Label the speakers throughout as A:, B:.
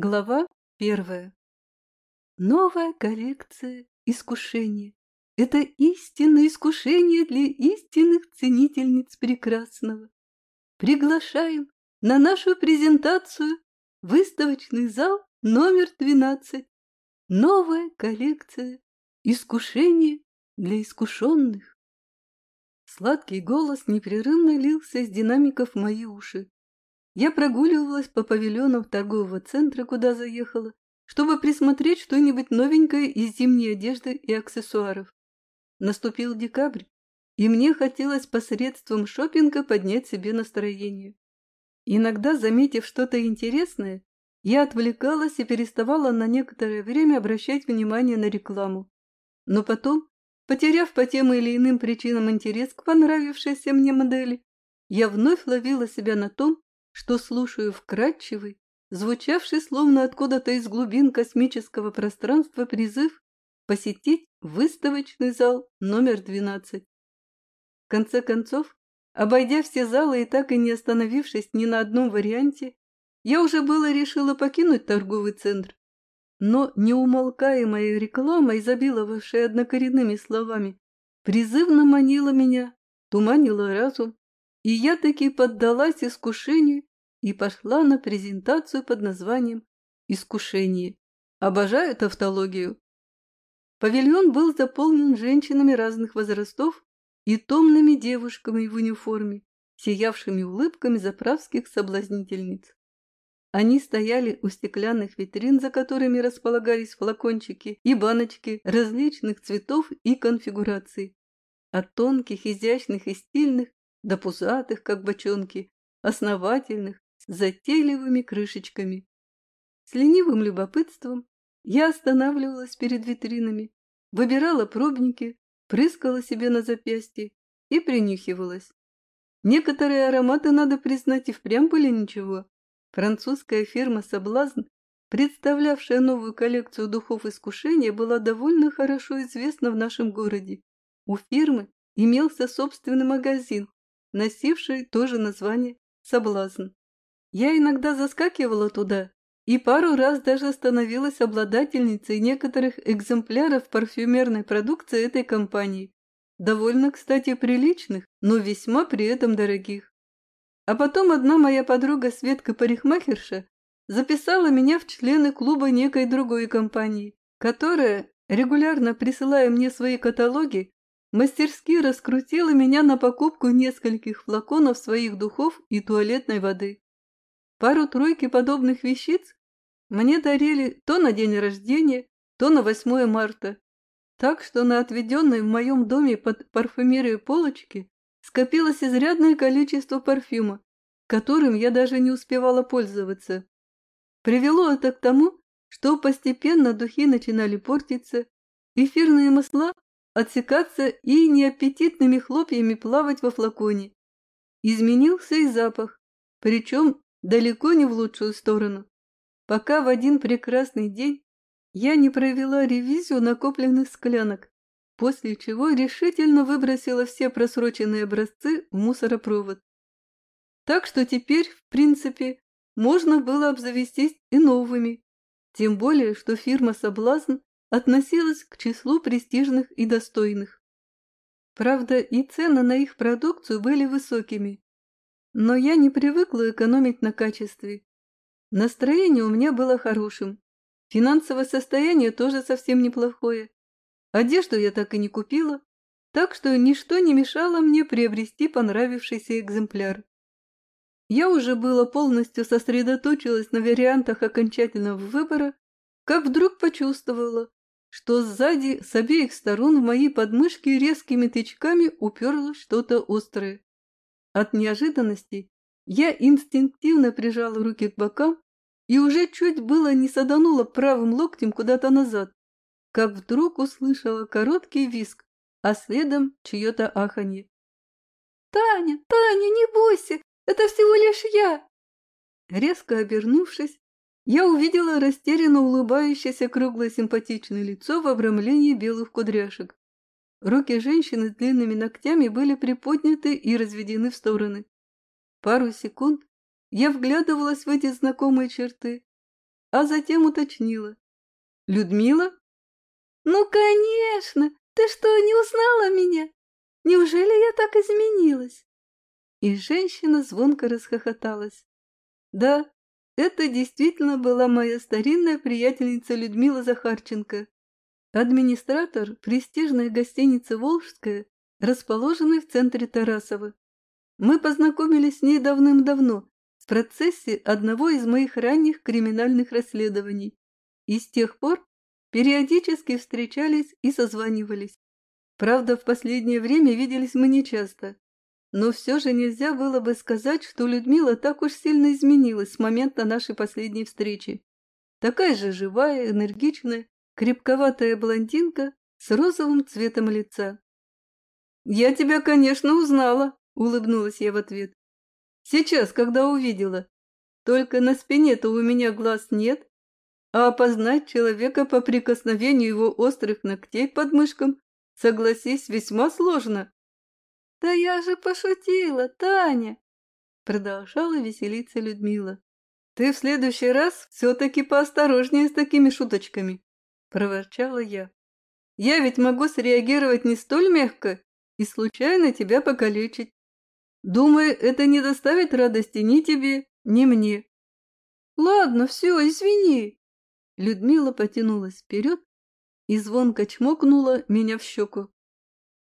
A: Глава первая. Новая коллекция искушения. Это истинное искушение для истинных ценительниц прекрасного. Приглашаем на нашу презентацию выставочный зал номер 12. Новая коллекция искушения для искушенных. Сладкий голос непрерывно лился из динамиков в мои уши. Я прогуливалась по павильонам торгового центра, куда заехала, чтобы присмотреть что-нибудь новенькое из зимней одежды и аксессуаров. Наступил декабрь, и мне хотелось посредством шопинга поднять себе настроение. Иногда, заметив что-то интересное, я отвлекалась и переставала на некоторое время обращать внимание на рекламу. Но потом, потеряв по тем или иным причинам интерес к понравившейся мне модели, я вновь ловила себя на том, что слушаю вкрадчивый, звучавший словно откуда-то из глубин космического пространства призыв посетить выставочный зал номер 12. В конце концов, обойдя все залы и так и не остановившись ни на одном варианте, я уже было решила покинуть торговый центр. Но неумолкаемая реклама, изобиловавшая однокоренными словами, призывно манила меня, туманила разум, и я таки поддалась искушению и пошла на презентацию под названием «Искушение». Обожаю тавтологию. Павильон был заполнен женщинами разных возрастов и томными девушками в униформе, сиявшими улыбками заправских соблазнительниц. Они стояли у стеклянных витрин, за которыми располагались флакончики и баночки различных цветов и конфигураций, от тонких, изящных и стильных до пузатых, как бочонки, основательных, затейливыми крышечками. С ленивым любопытством я останавливалась перед витринами, выбирала пробники, прыскала себе на запястье и принюхивалась. Некоторые ароматы, надо признать, и впрямь были ничего. Французская фирма «Соблазн», представлявшая новую коллекцию духов искушения, была довольно хорошо известна в нашем городе. У фирмы имелся собственный магазин, носивший то же название «Соблазн». Я иногда заскакивала туда и пару раз даже становилась обладательницей некоторых экземпляров парфюмерной продукции этой компании, довольно, кстати, приличных, но весьма при этом дорогих. А потом одна моя подруга Светка Парикмахерша записала меня в члены клуба некой другой компании, которая, регулярно присылая мне свои каталоги, мастерски раскрутила меня на покупку нескольких флаконов своих духов и туалетной воды. Пару-тройки подобных вещиц мне дарили то на день рождения, то на 8 марта. Так что на отведенной в моем доме под парфюмерию полочке скопилось изрядное количество парфюма, которым я даже не успевала пользоваться. Привело это к тому, что постепенно духи начинали портиться, эфирные масла отсекаться и неаппетитными хлопьями плавать во флаконе. Изменился и запах, причем далеко не в лучшую сторону, пока в один прекрасный день я не провела ревизию накопленных склянок, после чего решительно выбросила все просроченные образцы в мусоропровод. Так что теперь, в принципе, можно было обзавестись и новыми, тем более, что фирма «Соблазн» относилась к числу престижных и достойных. Правда, и цены на их продукцию были высокими, но я не привыкла экономить на качестве. Настроение у меня было хорошим. Финансовое состояние тоже совсем неплохое. Одежду я так и не купила, так что ничто не мешало мне приобрести понравившийся экземпляр. Я уже было полностью сосредоточилась на вариантах окончательного выбора, как вдруг почувствовала, что сзади с обеих сторон в мои подмышки резкими тычками уперлось что-то острое. От неожиданности я инстинктивно прижала руки к бокам и уже чуть было не саданула правым локтем куда-то назад, как вдруг услышала короткий виск, а следом чье-то аханье. «Таня, Таня, не бойся, это всего лишь я!» Резко обернувшись, я увидела растерянно улыбающееся круглое симпатичное лицо в обрамлении белых кудряшек. Руки женщины с длинными ногтями были приподняты и разведены в стороны. Пару секунд я вглядывалась в эти знакомые черты, а затем уточнила. «Людмила?» «Ну, конечно! Ты что, не узнала меня? Неужели я так изменилась?» И женщина звонко расхохоталась. «Да, это действительно была моя старинная приятельница Людмила Захарченко, администратор престижной гостиницы «Волжская», расположенной в центре Тарасова. Мы познакомились с ней давным-давно, в процессе одного из моих ранних криминальных расследований, и с тех пор периодически встречались и созванивались. Правда, в последнее время виделись мы нечасто, но все же нельзя было бы сказать, что Людмила так уж сильно изменилась с момента нашей последней встречи. Такая же живая, энергичная, крепковатая блондинка с розовым цветом лица. «Я тебя, конечно, узнала», — улыбнулась я в ответ. «Сейчас, когда увидела. Только на спине-то у меня глаз нет, а опознать человека по прикосновению его острых ногтей под мышкам, согласись, весьма сложно». «Да я же пошутила, Таня!» Продолжала веселиться Людмила. «Ты в следующий раз все-таки поосторожнее с такими шуточками», — проворчала я. «Я ведь могу среагировать не столь мягко и случайно тебя покалечить. Думаю, это не доставит радости ни тебе, ни мне». «Ладно, все, извини». Людмила потянулась вперед и звонко чмокнула меня в щеку.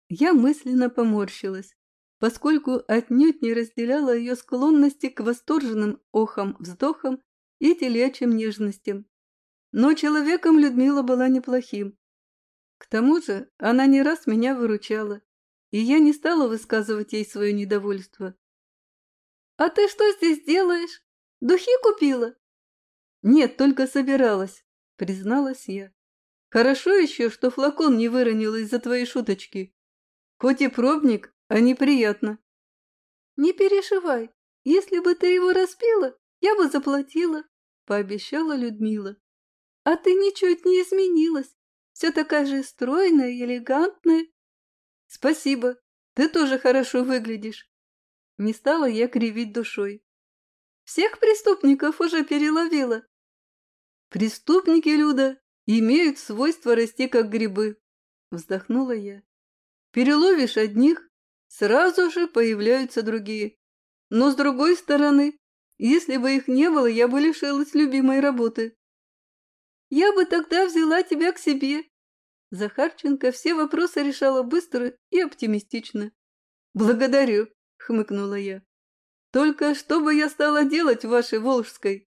A: Я мысленно поморщилась, поскольку отнюдь не разделяла ее склонности к восторженным охам-вздохам и телячьим нежностям. Но человеком Людмила была неплохим. К тому же она не раз меня выручала, и я не стала высказывать ей свое недовольство. «А ты что здесь делаешь? Духи купила?» «Нет, только собиралась», — призналась я. «Хорошо еще, что флакон не выронил из-за твоей шуточки. Хоть и пробник, а неприятно». «Не переживай, если бы ты его распила, я бы заплатила», — пообещала Людмила. А ты ничуть не изменилась. Все такая же стройная и элегантная. Спасибо, ты тоже хорошо выглядишь. Не стала я кривить душой. Всех преступников уже переловила. Преступники, Люда, имеют свойство расти как грибы. Вздохнула я. Переловишь одних, сразу же появляются другие. Но с другой стороны, если бы их не было, я бы лишилась любимой работы. Я бы тогда взяла тебя к себе. Захарченко все вопросы решала быстро и оптимистично. Благодарю, хмыкнула я. Только что бы я стала делать в вашей Волжской?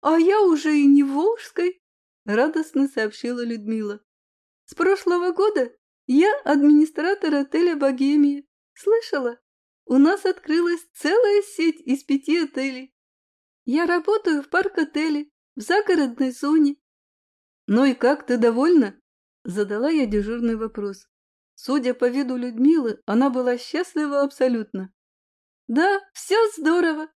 A: А я уже и не Волжской, радостно сообщила Людмила. С прошлого года я администратор отеля «Богемия». Слышала? У нас открылась целая сеть из пяти отелей. Я работаю в парк-отеле, в загородной зоне, «Ну и как, ты довольна?» – задала я дежурный вопрос. Судя по виду Людмилы, она была счастлива абсолютно. «Да, все здорово.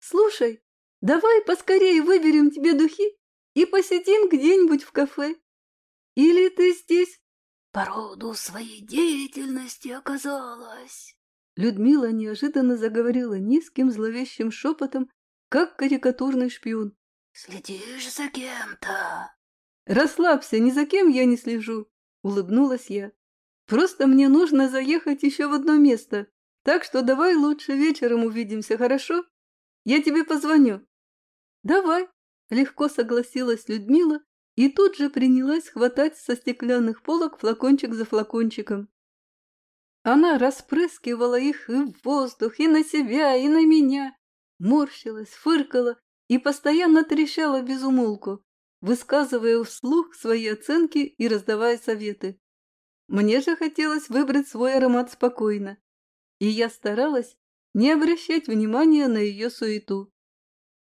A: Слушай, давай поскорее выберем тебе духи и посидим где-нибудь в кафе. Или ты здесь?»
B: «По роду своей деятельности оказалась».
A: Людмила неожиданно заговорила низким зловещим шепотом, как карикатурный шпион.
B: «Следишь за кем-то?»
A: «Расслабься, ни за кем я не слежу», — улыбнулась я. «Просто мне нужно заехать еще в одно место, так что давай лучше вечером увидимся, хорошо? Я тебе позвоню». «Давай», — легко согласилась Людмила и тут же принялась хватать со стеклянных полок флакончик за флакончиком. Она распрыскивала их и в воздух, и на себя, и на меня, морщилась, фыркала и постоянно трещала без умолку высказывая вслух свои оценки и раздавая советы. Мне же хотелось выбрать свой аромат спокойно, и я старалась не обращать внимания на ее суету.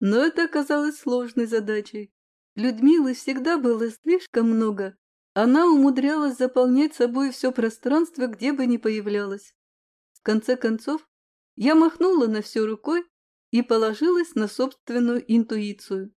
A: Но это оказалось сложной задачей. Людмилы всегда было слишком много. Она умудрялась заполнять собой все пространство, где бы ни появлялась. В конце концов, я махнула на все рукой и положилась на собственную интуицию.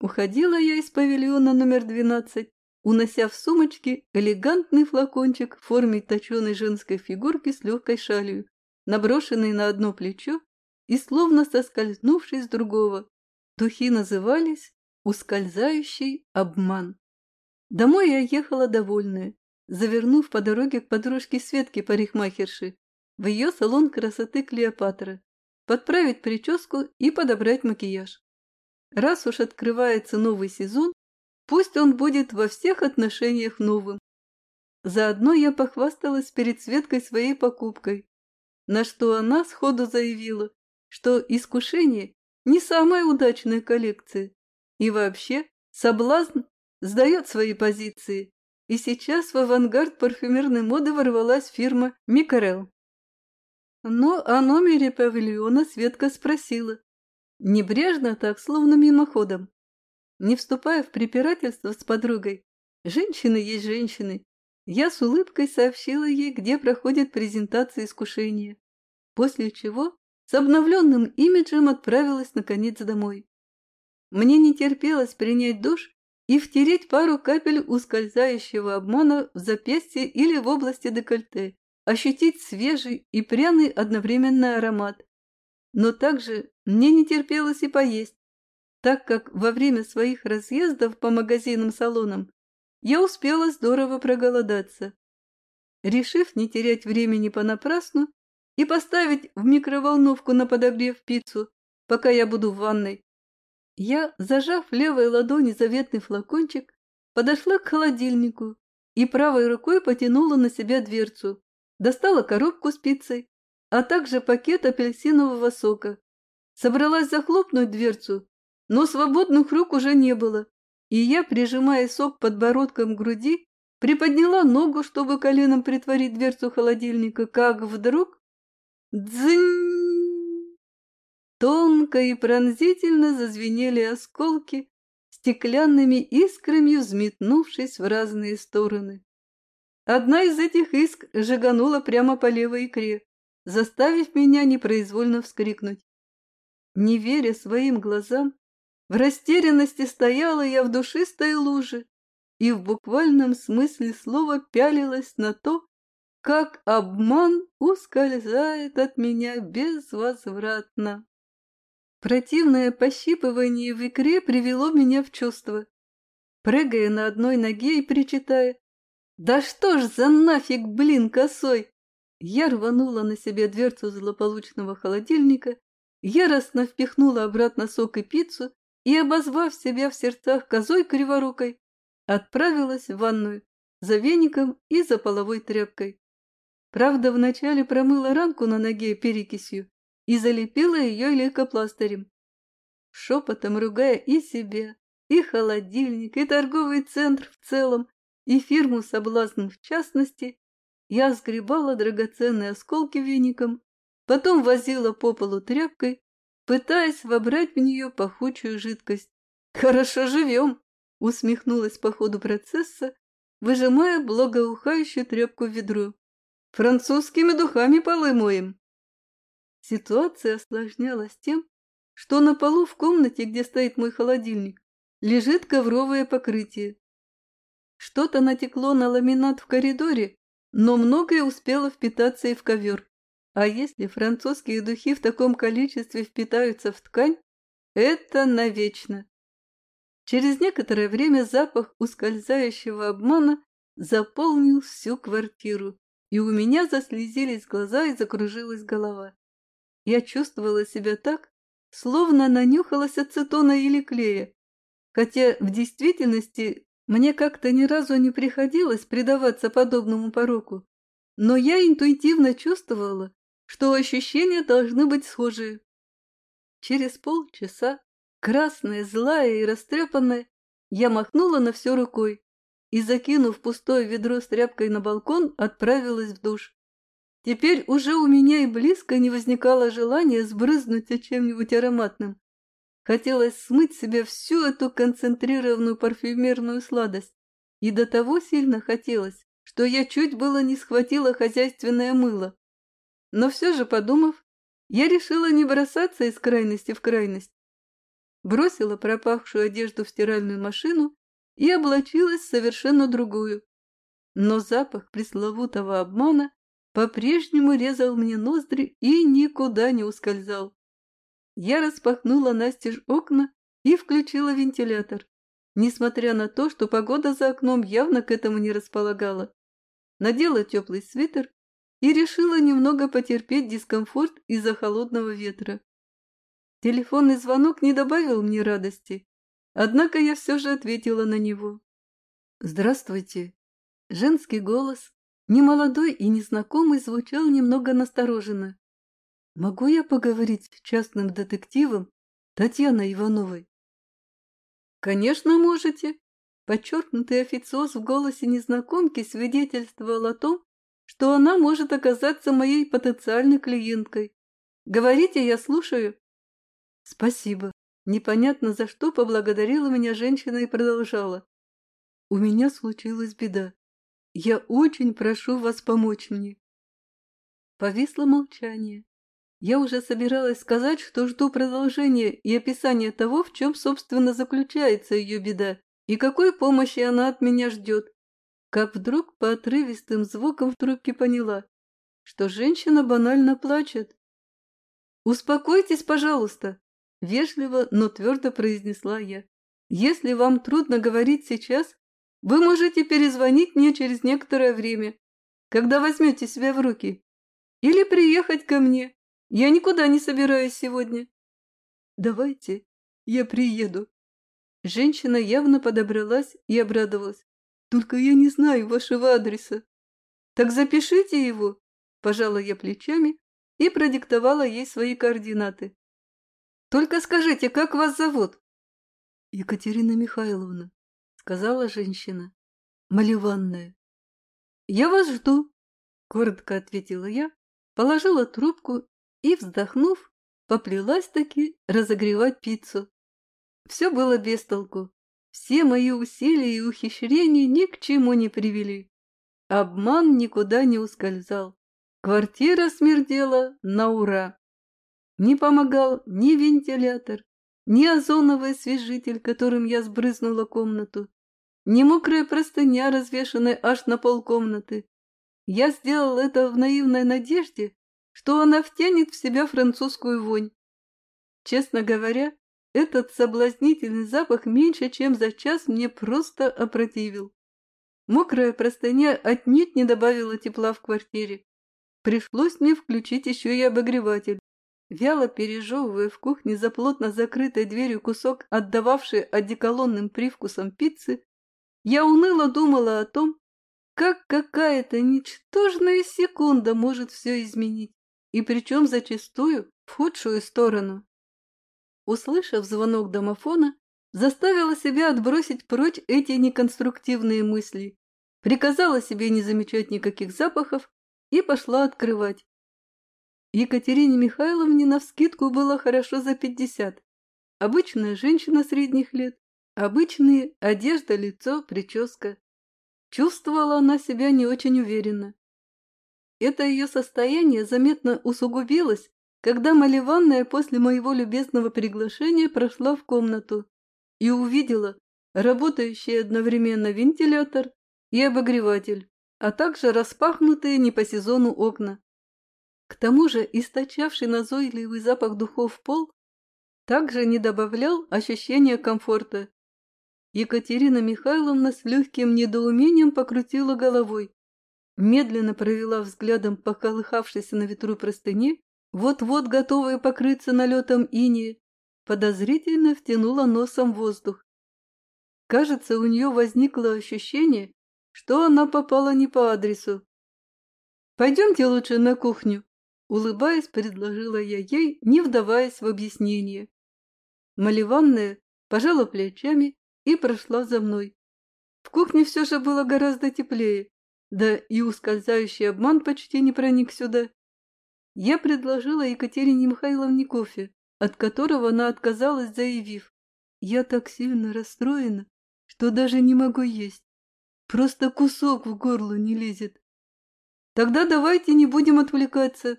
A: Уходила я из павильона номер 12, унося в сумочке элегантный флакончик в форме точеной женской фигурки с легкой шалью, наброшенной на одно плечо и словно соскользнувшей с другого. Духи назывались Ускользающий обман. Домой я ехала довольная, завернув по дороге к подружке Светке парикмахерши в ее салон красоты Клеопатра, подправить прическу и подобрать макияж. Раз уж открывается новый сезон, пусть он будет во всех отношениях новым. Заодно я похвасталась перед Светкой своей покупкой, на что она сходу заявила, что искушение не самая удачная коллекция, и вообще соблазн сдает свои позиции, и сейчас в авангард парфюмерной моды ворвалась фирма Микарел. Но о номере павильона Светка спросила, небрежно так, словно мимоходом. Не вступая в препирательство с подругой, женщины есть женщины, я с улыбкой сообщила ей, где проходит презентация искушения, после чего с обновленным имиджем отправилась наконец домой. Мне не терпелось принять душ и втереть пару капель ускользающего обмана в запястье или в области декольте, ощутить свежий и пряный одновременный аромат. Но также мне не терпелось и поесть, так как во время своих разъездов по магазинам-салонам я успела здорово проголодаться. Решив не терять времени понапрасну и поставить в микроволновку на подогрев пиццу, пока я буду в ванной, я, зажав левой ладони заветный флакончик, подошла к холодильнику и правой рукой потянула на себя дверцу, достала коробку с пиццей, а также пакет апельсинового сока. Собралась захлопнуть дверцу, но свободных рук уже не было, и я, прижимая сок подбородком к груди, приподняла ногу, чтобы коленом притворить дверцу холодильника, как вдруг... Дзынь! Тонко и пронзительно зазвенели осколки, стеклянными искрами взметнувшись в разные стороны. Одна из этих искр жиганула прямо по левой икре, заставив меня непроизвольно вскрикнуть. Не веря своим глазам, в растерянности стояла я в душистой луже и в буквальном смысле слова пялилась на то, как обман ускользает от меня безвозвратно. Противное пощипывание в икре привело меня в чувство. Прыгая на одной ноге и причитая «Да что ж за нафиг, блин, косой!» Я рванула на себе дверцу злополучного холодильника, яростно впихнула обратно сок и пиццу и, обозвав себя в сердцах козой криворукой, отправилась в ванную за веником и за половой тряпкой. Правда, вначале промыла ранку на ноге перекисью, и залепила ее лейкопластырем. Шепотом ругая и себя, и холодильник, и торговый центр в целом, и фирму «Соблазн» в частности, я сгребала драгоценные осколки веником, потом возила по полу тряпкой, пытаясь вобрать в нее пахучую жидкость. «Хорошо живем!» — усмехнулась по ходу процесса, выжимая благоухающую тряпку в ведро. «Французскими духами полы моем!» Ситуация осложнялась тем, что на полу в комнате, где стоит мой холодильник, лежит ковровое покрытие. Что-то натекло на ламинат в коридоре, но многое успело впитаться и в ковер. А если французские духи в таком количестве впитаются в ткань, это навечно. Через некоторое время запах ускользающего обмана заполнил всю квартиру, и у меня заслезились глаза и закружилась голова. Я чувствовала себя так, словно нанюхалась ацетона или клея, хотя в действительности мне как-то ни разу не приходилось предаваться подобному пороку. Но я интуитивно чувствовала, что ощущения должны быть схожие. Через полчаса, красная, злая и растрепанная, я махнула на все рукой и, закинув пустое ведро с тряпкой на балкон, отправилась в душ. Теперь уже у меня и близко не возникало желания сбрызнуть чем-нибудь ароматным. Хотелось смыть себе всю эту концентрированную парфюмерную сладость. И до того сильно хотелось, что я чуть было не схватила хозяйственное мыло. Но все же, подумав, я решила не бросаться из крайности в крайность. Бросила пропахшую одежду в стиральную машину и облачилась в совершенно другую. Но запах пресловутого обмана по-прежнему резал мне ноздри и никуда не ускользал. Я распахнула настежь окна и включила вентилятор, несмотря на то, что погода за окном явно к этому не располагала. Надела теплый свитер и решила немного потерпеть дискомфорт из-за холодного ветра. Телефонный звонок не добавил мне радости, однако я все же ответила на него. «Здравствуйте». Женский голос, немолодой и незнакомый, звучал немного настороженно. «Могу я поговорить с частным детективом Татьяной Ивановой?» «Конечно можете!» Подчеркнутый официоз в голосе незнакомки свидетельствовал о том, что она может оказаться моей потенциальной клиенткой. «Говорите, я слушаю». «Спасибо». Непонятно за что поблагодарила меня женщина и продолжала. «У меня случилась беда. Я очень прошу вас помочь мне». Повисло молчание. Я уже собиралась сказать, что жду продолжения и описания того, в чем, собственно, заключается ее беда, и какой помощи она от меня ждет. Как вдруг по отрывистым звукам в трубке поняла, что женщина банально плачет. «Успокойтесь, пожалуйста», — вежливо, но твердо произнесла я. «Если вам трудно говорить сейчас, вы можете перезвонить мне через некоторое время, когда возьмете себя в руки, или приехать ко мне. Я никуда не собираюсь сегодня. Давайте, я приеду. Женщина явно подобралась и обрадовалась. Только я не знаю вашего адреса. Так запишите его, пожала я плечами и продиктовала ей свои координаты. Только скажите, как вас зовут? Екатерина Михайловна, сказала женщина. Маливанная. Я вас жду, коротко ответила я, положила трубку и, вздохнув, поплелась-таки разогревать пиццу. Все было без толку. Все мои усилия и ухищрения ни к чему не привели. Обман никуда не ускользал. Квартира смердела на ура. Не помогал ни вентилятор, ни озоновый освежитель, которым я сбрызнула комнату, ни мокрая простыня, развешанная аж на полкомнаты. Я сделал это в наивной надежде, что она втянет в себя французскую вонь. Честно говоря, этот соблазнительный запах меньше, чем за час мне просто опротивил. Мокрая простыня отнюдь не добавила тепла в квартире. Пришлось мне включить еще и обогреватель. Вяло пережевывая в кухне за плотно закрытой дверью кусок, отдававший одеколонным привкусом пиццы, я уныло думала о том, как какая-то ничтожная секунда может все изменить и причем зачастую в худшую сторону. Услышав звонок домофона, заставила себя отбросить прочь эти неконструктивные мысли, приказала себе не замечать никаких запахов и пошла открывать. Екатерине Михайловне навскидку было хорошо за пятьдесят. Обычная женщина средних лет, обычные одежда, лицо, прическа. Чувствовала она себя не очень уверенно. Это ее состояние заметно усугубилось, когда Маливанная после моего любезного приглашения прошла в комнату и увидела работающий одновременно вентилятор и обогреватель, а также распахнутые не по сезону окна. К тому же источавший назойливый запах духов пол также не добавлял ощущения комфорта. Екатерина Михайловна с легким недоумением покрутила головой медленно провела взглядом по колыхавшейся на ветру простыне, вот-вот готовая покрыться налетом инии, подозрительно втянула носом воздух. Кажется, у нее возникло ощущение, что она попала не по адресу. «Пойдемте лучше на кухню», — улыбаясь, предложила я ей, не вдаваясь в объяснение. Маливанная пожала плечами и прошла за мной. В кухне все же было гораздо теплее, да и ускользающий обман почти не проник сюда. Я предложила Екатерине Михайловне кофе, от которого она отказалась, заявив. Я так сильно расстроена, что даже не могу есть. Просто кусок в горло не лезет. Тогда давайте не будем отвлекаться.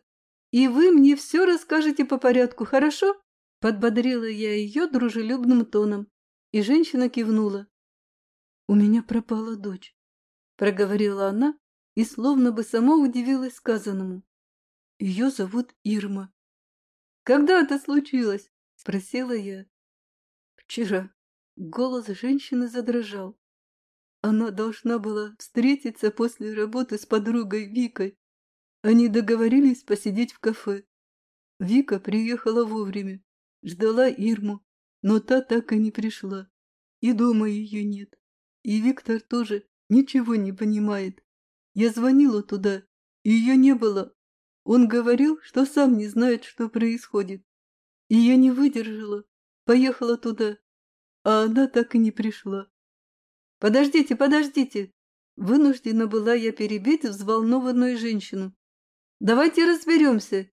A: И вы мне все расскажете по порядку, хорошо? Подбодрила я ее дружелюбным тоном, и женщина кивнула. У меня пропала дочь проговорила она и словно бы сама удивилась сказанному. Ее зовут Ирма. «Когда это случилось?» – спросила я. Вчера голос женщины задрожал. Она должна была встретиться после работы с подругой Викой. Они договорились посидеть в кафе. Вика приехала вовремя, ждала Ирму, но та так и не пришла. И дома ее нет. И Виктор тоже ничего не понимает. Я звонила туда, и ее не было. Он говорил, что сам не знает, что происходит. И я не выдержала, поехала туда, а она так и не пришла. «Подождите, подождите!» Вынуждена была я перебить взволнованную женщину. «Давайте разберемся.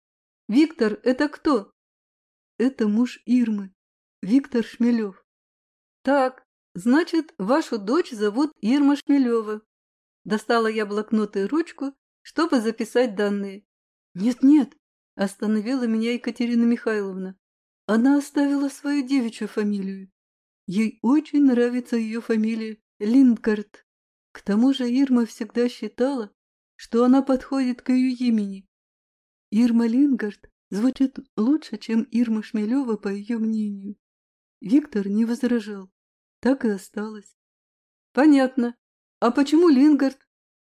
A: Виктор, это кто?» «Это муж Ирмы, Виктор Шмелев». «Так, значит, вашу дочь зовут Ирма Шмелева». Достала я блокнот и ручку, чтобы записать данные. «Нет-нет», — остановила меня Екатерина Михайловна. Она оставила свою девичью фамилию. Ей очень нравится ее фамилия Линдгард. К тому же Ирма всегда считала, что она подходит к ее имени. Ирма Лингард звучит лучше, чем Ирма Шмелева, по ее мнению. Виктор не возражал. Так и осталось. Понятно. А почему Лингард?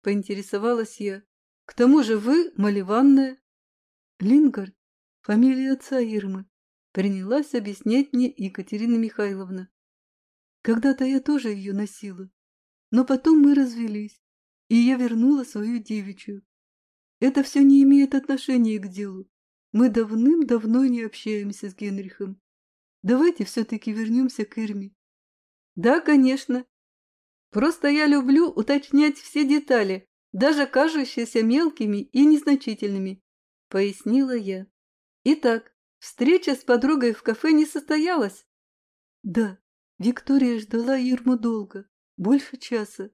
A: Поинтересовалась я. К тому же вы Маливанная. Лингард — фамилия отца Ирмы. Принялась объяснять мне Екатерина Михайловна. Когда-то я тоже ее носила. Но потом мы развелись, и я вернула свою девичью. Это все не имеет отношения к делу. Мы давным-давно не общаемся с Генрихом. Давайте все-таки вернемся к Ирме. Да, конечно. Просто я люблю уточнять все детали, даже кажущиеся мелкими и незначительными, пояснила я. Итак, встреча с подругой в кафе не состоялась? Да, Виктория ждала Ирму долго, больше часа.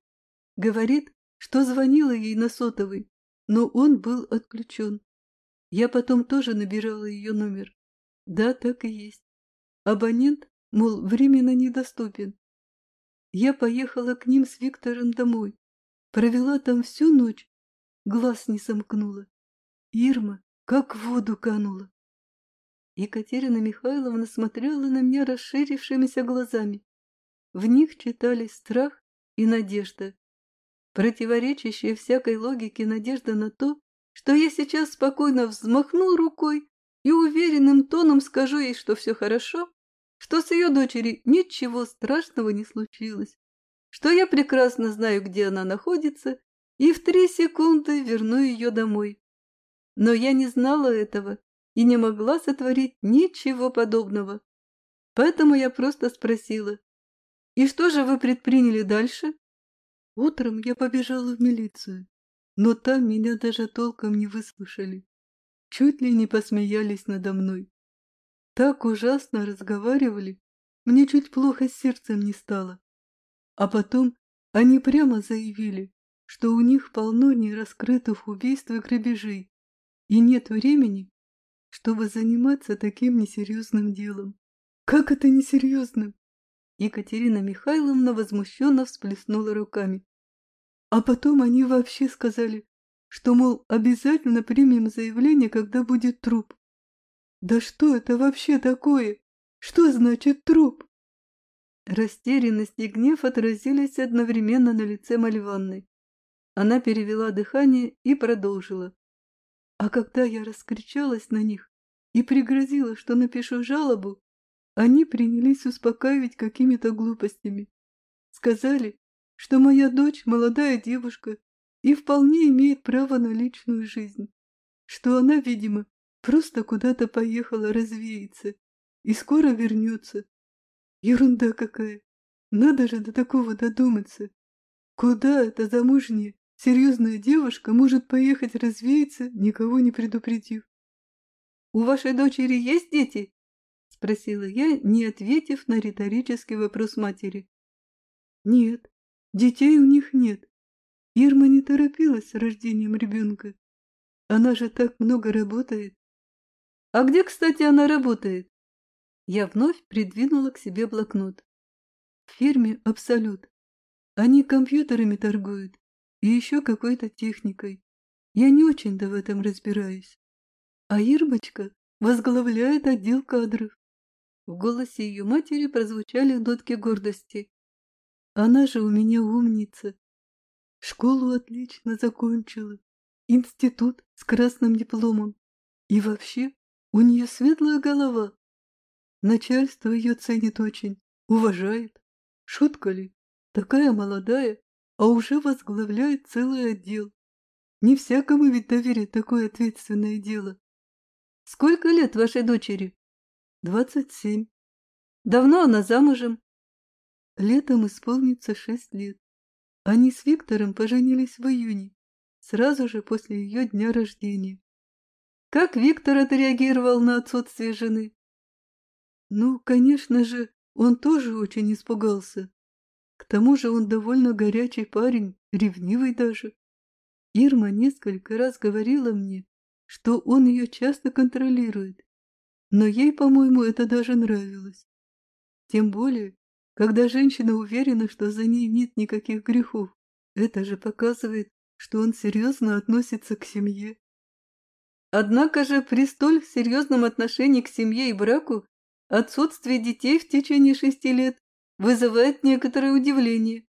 A: Говорит, что звонила ей на сотовый, но он был отключен. Я потом тоже набирала ее номер. Да, так и есть. Абонент, мол, временно недоступен. Я поехала к ним с Виктором домой. Провела там всю ночь. Глаз не сомкнула. Ирма как в воду канула. Екатерина Михайловна смотрела на меня расширившимися глазами. В них читались страх и надежда. Противоречащая всякой логике надежда на то, что я сейчас спокойно взмахну рукой и уверенным тоном скажу ей, что все хорошо, что с ее дочери ничего страшного не случилось, что я прекрасно знаю, где она находится, и в три секунды верну ее домой. Но я не знала этого и не могла сотворить ничего подобного. Поэтому я просто спросила, «И что же вы предприняли дальше?» Утром я побежала в милицию, но там меня даже толком не выслушали. Чуть ли не посмеялись надо мной. Так ужасно разговаривали, мне чуть плохо с сердцем не стало. А потом они прямо заявили, что у них полно нераскрытых убийств и грабежей, и нет времени чтобы заниматься таким несерьезным делом. Как это несерьезным? Екатерина Михайловна возмущенно всплеснула руками. А потом они вообще сказали, что, мол, обязательно примем заявление, когда будет труп. Да что это вообще такое? Что значит труп? Растерянность и гнев отразились одновременно на лице Мальванны. Она перевела дыхание и продолжила. А когда я раскричалась на них и пригрозила, что напишу жалобу, они принялись успокаивать какими-то глупостями. Сказали, что моя дочь молодая девушка и вполне имеет право на личную жизнь, что она, видимо, просто куда-то поехала развеяться и скоро вернется. Ерунда какая! Надо же до такого додуматься. Куда эта замужняя, Серьезная девушка может поехать развеяться, никого не предупредив. «У вашей дочери есть дети?» — спросила я, не ответив на риторический вопрос матери. «Нет, детей у них нет. Ирма не торопилась с рождением ребенка. Она же так много работает. А где, кстати, она работает?» Я вновь придвинула к себе блокнот. В фирме «Абсолют». Они компьютерами торгуют и еще какой-то техникой. Я не очень-то в этом разбираюсь. А Ирмочка возглавляет отдел кадров. В голосе ее матери прозвучали нотки гордости. Она же у меня умница. Школу отлично закончила, институт с красным дипломом. И вообще, у нее светлая голова. Начальство ее ценит очень, уважает. Шутка ли? Такая молодая, а уже возглавляет целый отдел. Не всякому ведь доверить такое ответственное дело. Сколько лет вашей дочери? Двадцать семь. Давно она замужем? Летом исполнится шесть лет. Они с Виктором поженились в июне, сразу же после ее дня рождения. Как Виктор отреагировал на отсутствие жены? Ну, конечно же, он тоже очень испугался. К тому же он довольно горячий парень, ревнивый даже. Ирма несколько раз говорила мне, что он ее часто контролирует, но ей, по-моему, это даже нравилось. Тем более, когда женщина уверена, что за ней нет никаких грехов. Это же показывает, что он серьезно относится к семье. Однако же при столь серьезном отношении к семье и браку отсутствие детей в течение шести лет вызывает некоторое удивление.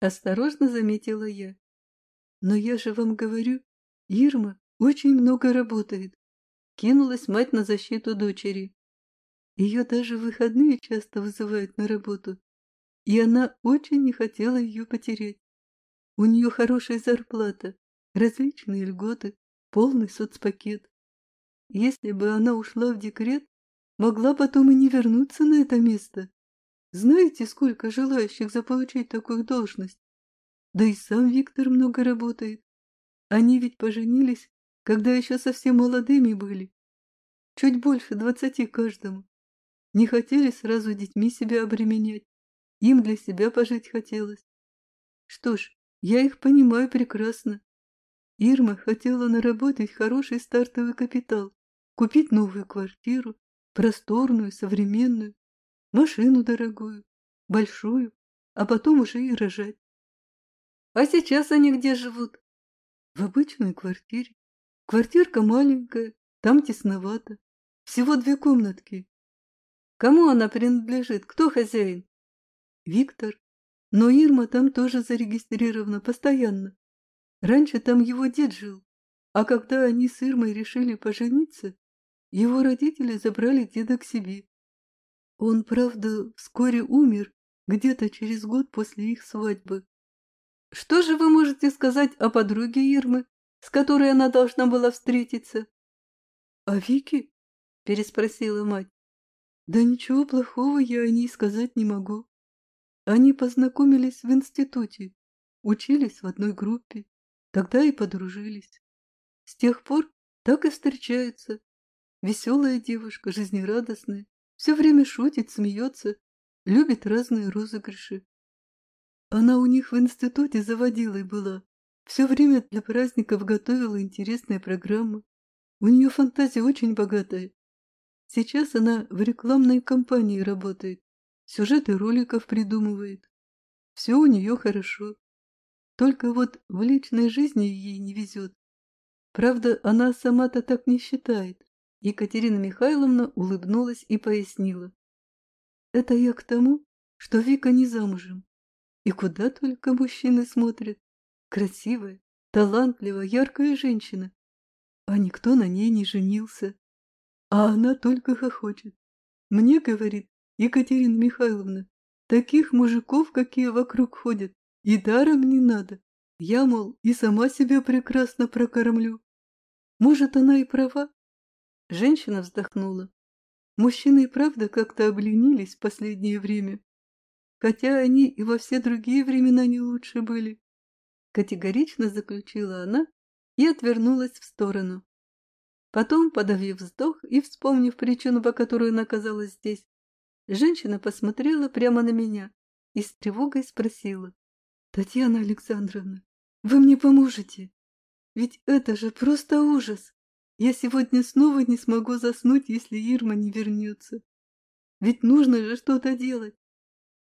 A: Осторожно заметила я. Но я же вам говорю, Ирма очень много работает. Кинулась мать на защиту дочери. Ее даже в выходные часто вызывают на работу. И она очень не хотела ее потерять. У нее хорошая зарплата, различные льготы, полный соцпакет. Если бы она ушла в декрет, могла потом и не вернуться на это место. Знаете, сколько желающих заполучить такую должность? Да и сам Виктор много работает. Они ведь поженились когда еще совсем молодыми были. Чуть больше двадцати каждому. Не хотели сразу детьми себя обременять. Им для себя пожить хотелось. Что ж, я их понимаю прекрасно. Ирма хотела наработать хороший стартовый капитал, купить новую квартиру, просторную, современную, машину дорогую, большую, а потом уже и рожать. А сейчас они где живут? В обычной квартире. Квартирка маленькая, там тесновато. Всего две комнатки. Кому она принадлежит? Кто хозяин? Виктор. Но Ирма там тоже зарегистрирована постоянно. Раньше там его дед жил. А когда они с Ирмой решили пожениться, его родители забрали деда к себе. Он, правда, вскоре умер, где-то через год после их свадьбы. Что же вы можете сказать о подруге Ирмы? с которой она должна была встретиться. — А Вики? — переспросила мать. — Да ничего плохого я о ней сказать не могу. Они познакомились в институте, учились в одной группе, тогда и подружились. С тех пор так и встречаются. Веселая девушка, жизнерадостная, все время шутит, смеется, любит разные розыгрыши. Она у них в институте заводилой была, все время для праздников готовила интересные программы. У нее фантазия очень богатая. Сейчас она в рекламной кампании работает, сюжеты роликов придумывает. Все у нее хорошо. Только вот в личной жизни ей не везет. Правда, она сама-то так не считает. Екатерина Михайловна улыбнулась и пояснила. Это я к тому, что Вика не замужем. И куда только мужчины смотрят. Красивая, талантливая, яркая женщина. А никто на ней не женился. А она только хохочет. Мне, говорит Екатерина Михайловна, таких мужиков, какие вокруг ходят, и даром не надо. Я, мол, и сама себя прекрасно прокормлю. Может, она и права? Женщина вздохнула. Мужчины и правда как-то обленились в последнее время. Хотя они и во все другие времена не лучше были. Категорично заключила она и отвернулась в сторону. Потом, подавив вздох и вспомнив причину, по которой она оказалась здесь, женщина посмотрела прямо на меня и с тревогой спросила. «Татьяна Александровна, вы мне поможете? Ведь это же просто ужас! Я сегодня снова не смогу заснуть, если Ирма не вернется. Ведь нужно же что-то делать.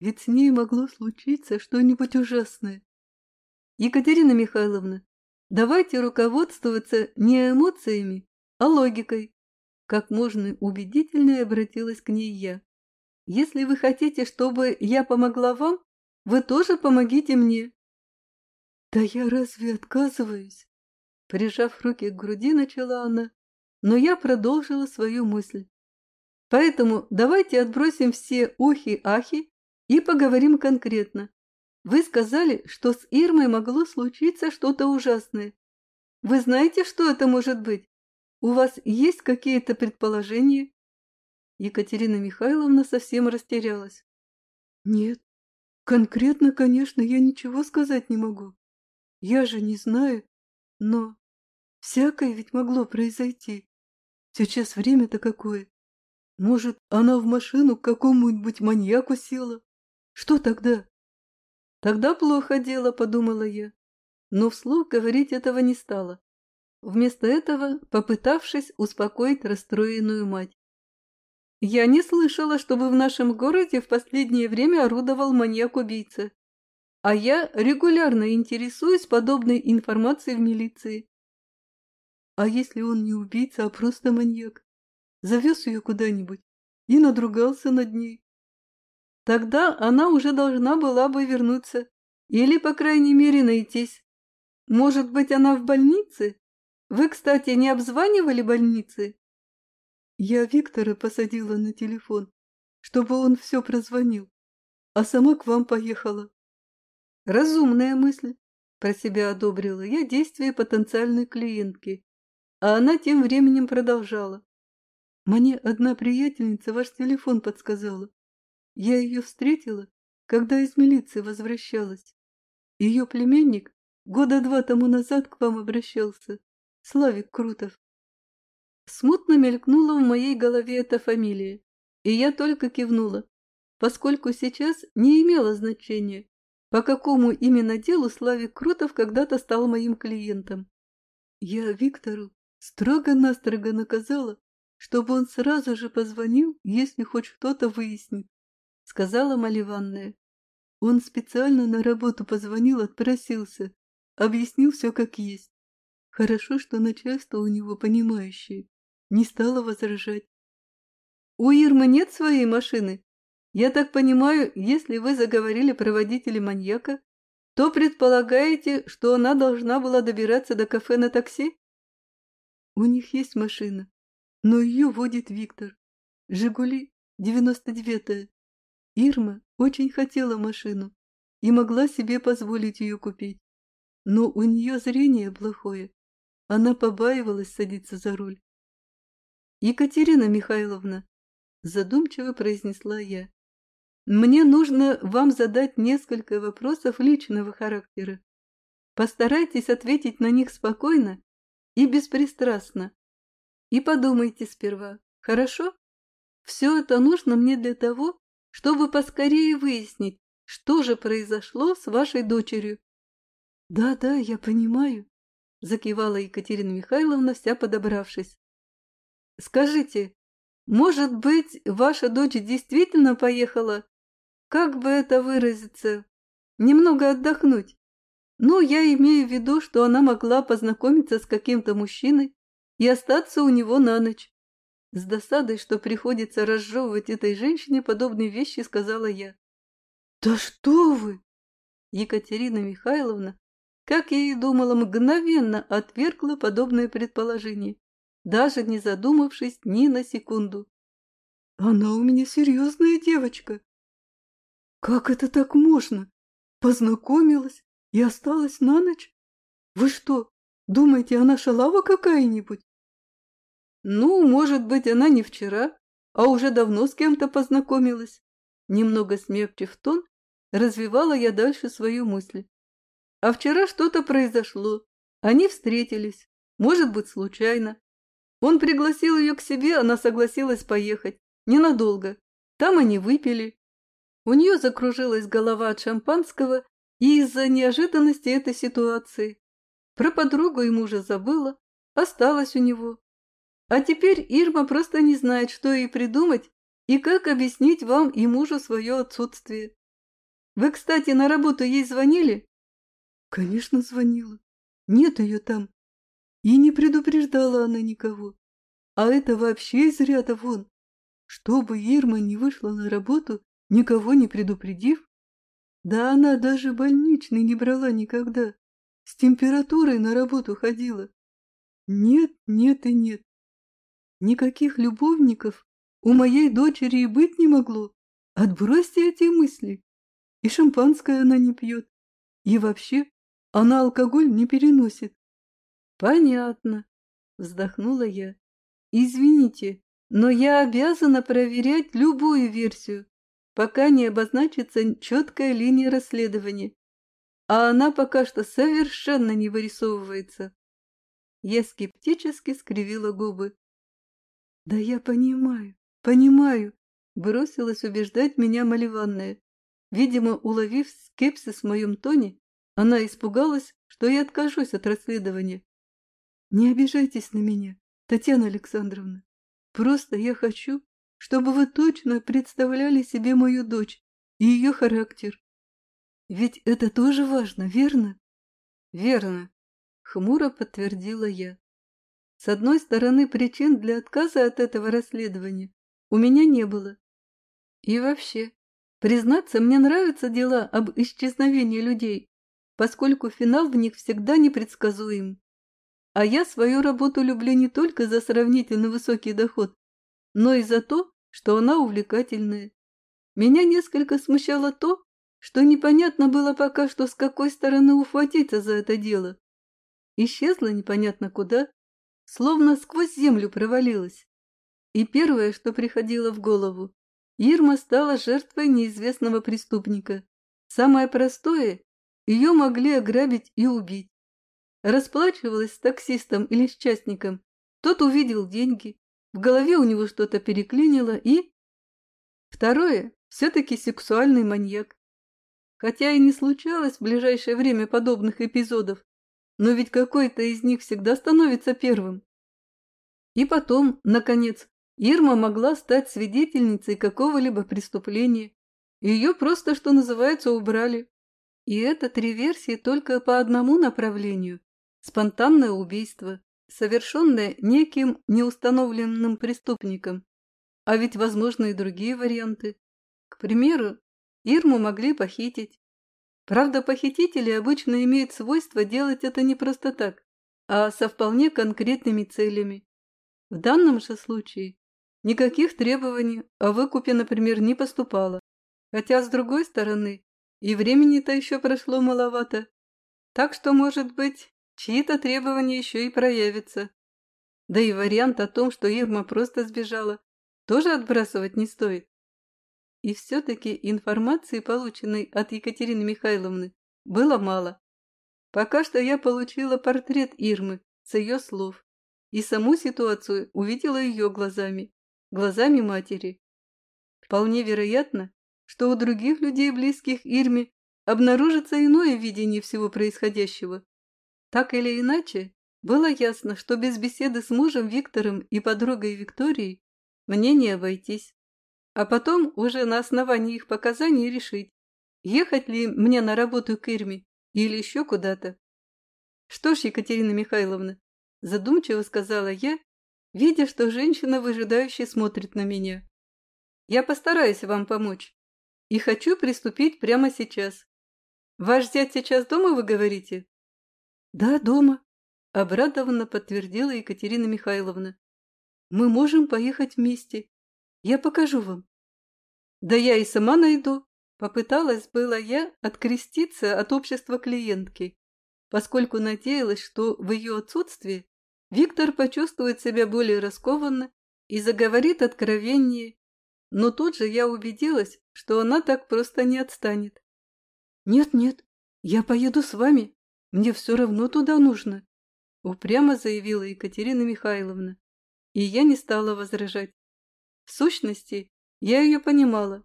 A: Ведь с ней могло случиться что-нибудь ужасное. Екатерина Михайловна, давайте руководствоваться не эмоциями, а логикой. Как можно убедительнее обратилась к ней я. Если вы хотите, чтобы я помогла вам, вы тоже помогите мне. Да я разве отказываюсь? Прижав руки к груди, начала она, но я продолжила свою мысль. Поэтому давайте отбросим все охи-ахи и поговорим конкретно. Вы сказали, что с Ирмой могло случиться что-то ужасное. Вы знаете, что это может быть? У вас есть какие-то предположения? Екатерина Михайловна совсем растерялась. Нет, конкретно, конечно, я ничего сказать не могу. Я же не знаю, но всякое ведь могло произойти. Сейчас время-то какое. Может, она в машину к какому-нибудь маньяку села? Что тогда? Тогда плохо дело, подумала я. Но вслух говорить этого не стала. Вместо этого попытавшись успокоить расстроенную мать. Я не слышала, чтобы в нашем городе в последнее время орудовал маньяк-убийца. А я регулярно интересуюсь подобной информацией в милиции. А если он не убийца, а просто маньяк? Завез ее куда-нибудь и надругался над ней. Тогда она уже должна была бы вернуться или, по крайней мере, найтись. Может быть, она в больнице? Вы, кстати, не обзванивали больницы? Я Виктора посадила на телефон, чтобы он все прозвонил, а сама к вам поехала. Разумная мысль. Про себя одобрила я действия потенциальной клиентки, а она тем временем продолжала. Мне одна приятельница ваш телефон подсказала. Я ее встретила, когда из милиции возвращалась. Ее племянник года два тому назад к вам обращался, Славик Крутов. Смутно мелькнула в моей голове эта фамилия, и я только кивнула, поскольку сейчас не имело значения, по какому именно делу Славик Крутов когда-то стал моим клиентом. Я Виктору строго-настрого наказала, чтобы он сразу же позвонил, если хоть что-то выяснит, — сказала Маливанная. Он специально на работу позвонил, отпросился, объяснил все как есть. Хорошо, что начальство у него понимающее не стала возражать. «У Ирмы нет своей машины? Я так понимаю, если вы заговорили про водителя маньяка, то предполагаете, что она должна была добираться до кафе на такси?» «У них есть машина, но ее водит Виктор. «Жигули» 99-я. Ирма очень хотела машину и могла себе позволить ее купить. Но у нее зрение плохое. Она побаивалась садиться за руль. «Екатерина Михайловна», — задумчиво произнесла я, — «мне нужно вам задать несколько вопросов личного характера. Постарайтесь ответить на них спокойно и беспристрастно. И подумайте сперва, хорошо? Все это нужно мне для того, чтобы поскорее выяснить, что же произошло с вашей дочерью. «Да-да, я понимаю», — закивала Екатерина Михайловна, вся подобравшись. Скажите, может быть, ваша дочь действительно поехала, как бы это выразиться, немного отдохнуть? Ну, я имею в виду, что она могла познакомиться с каким-то мужчиной и остаться у него на ночь. С досадой, что приходится разжевывать этой женщине подобные вещи, сказала я. «Да что вы!» Екатерина Михайловна, как я и думала, мгновенно отвергла подобное предположение даже не задумавшись ни на секунду. «Она у меня серьезная девочка!» «Как это так можно? Познакомилась и осталась на ночь? Вы что, думаете, она шалава какая-нибудь?» «Ну, может быть, она не вчера, а уже давно с кем-то познакомилась». Немного смягчив тон, развивала я дальше свою мысль. А вчера что-то произошло. Они встретились, может быть, случайно. Он пригласил ее к себе, она согласилась поехать. Ненадолго. Там они выпили. У нее закружилась голова от шампанского и из-за неожиданности этой ситуации. Про подругу и мужа забыла, осталась у него. А теперь Ирма просто не знает, что ей придумать и как объяснить вам и мужу свое отсутствие. Вы, кстати, на работу ей звонили? Конечно, звонила. Нет ее там. И не предупреждала она никого. А это вообще из ряда вон. Чтобы Ирма не вышла на работу, никого не предупредив? Да она даже больничный не брала никогда. С температурой на работу ходила. Нет, нет и нет. Никаких любовников у моей дочери и быть не могло. Отбросьте эти мысли. И шампанское она не пьет. И вообще, она алкоголь не переносит. Понятно, вздохнула я. Извините, но я обязана проверять любую версию, пока не обозначится четкая линия расследования. А она пока что совершенно не вырисовывается. Я скептически скривила губы. «Да я понимаю, понимаю», — бросилась убеждать меня Маливанная. Видимо, уловив скепсис в моем тоне, она испугалась, что я откажусь от расследования. «Не обижайтесь на меня, Татьяна Александровна. Просто я хочу, чтобы вы точно представляли себе мою дочь и ее характер. Ведь это тоже важно, верно?» «Верно», — хмуро подтвердила я. С одной стороны, причин для отказа от этого расследования у меня не было. И вообще, признаться, мне нравятся дела об исчезновении людей, поскольку финал в них всегда непредсказуем. А я свою работу люблю не только за сравнительно высокий доход, но и за то, что она увлекательная. Меня несколько смущало то, что непонятно было пока что, с какой стороны ухватиться за это дело. Исчезла непонятно куда, словно сквозь землю провалилась. И первое, что приходило в голову, Ирма стала жертвой неизвестного преступника. Самое простое – ее могли ограбить и убить. Расплачивалась с таксистом или с частником. Тот увидел деньги, в голове у него что-то переклинило и... Второе – все-таки сексуальный маньяк. Хотя и не случалось в ближайшее время подобных эпизодов, но ведь какой-то из них всегда становится первым. И потом, наконец, Ирма могла стать свидетельницей какого-либо преступления. Ее просто, что называется, убрали. И это три версии только по одному направлению – спонтанное убийство, совершенное неким неустановленным преступником. А ведь возможны и другие варианты. К примеру, Ирму могли похитить, Правда, похитители обычно имеют свойство делать это не просто так, а со вполне конкретными целями. В данном же случае никаких требований о выкупе, например, не поступало. Хотя, с другой стороны, и времени-то еще прошло маловато. Так что, может быть, чьи-то требования еще и проявятся. Да и вариант о том, что Ирма просто сбежала, тоже отбрасывать не стоит. И все-таки информации, полученной от Екатерины Михайловны, было мало. Пока что я получила портрет Ирмы с ее слов и саму ситуацию увидела ее глазами, глазами матери. Вполне вероятно, что у других людей, близких Ирме, обнаружится иное видение всего происходящего. Так или иначе, было ясно, что без беседы с мужем Виктором и подругой Викторией мне не обойтись а потом уже на основании их показаний решить, ехать ли мне на работу к Ирме или еще куда-то. Что ж, Екатерина Михайловна, задумчиво сказала я, видя, что женщина выжидающе смотрит на меня. Я постараюсь вам помочь и хочу приступить прямо сейчас. Ваш зять сейчас дома, вы говорите? Да, дома, обрадованно подтвердила Екатерина Михайловна. Мы можем поехать вместе. Я покажу вам. Да я и сама найду. Попыталась была я откреститься от общества клиентки, поскольку надеялась, что в ее отсутствии Виктор почувствует себя более раскованно и заговорит откровеннее, но тут же я убедилась, что она так просто не отстанет. «Нет-нет, я поеду с вами, мне все равно туда нужно», упрямо заявила Екатерина Михайловна, и я не стала возражать. В сущности, я ее понимала.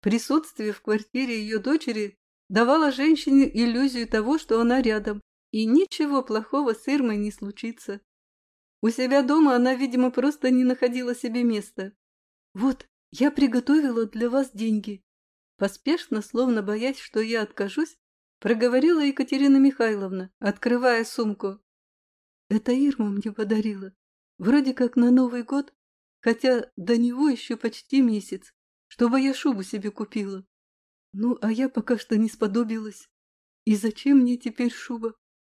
A: Присутствие в квартире ее дочери давало женщине иллюзию того, что она рядом, и ничего плохого с Ирмой не случится. У себя дома она, видимо, просто не находила себе места. «Вот, я приготовила для вас деньги». Поспешно, словно боясь, что я откажусь, проговорила Екатерина Михайловна, открывая сумку. «Это Ирма мне подарила. Вроде как на Новый год, хотя до него еще почти месяц, чтобы я шубу себе купила. Ну, а я пока что не сподобилась. И зачем мне теперь шуба,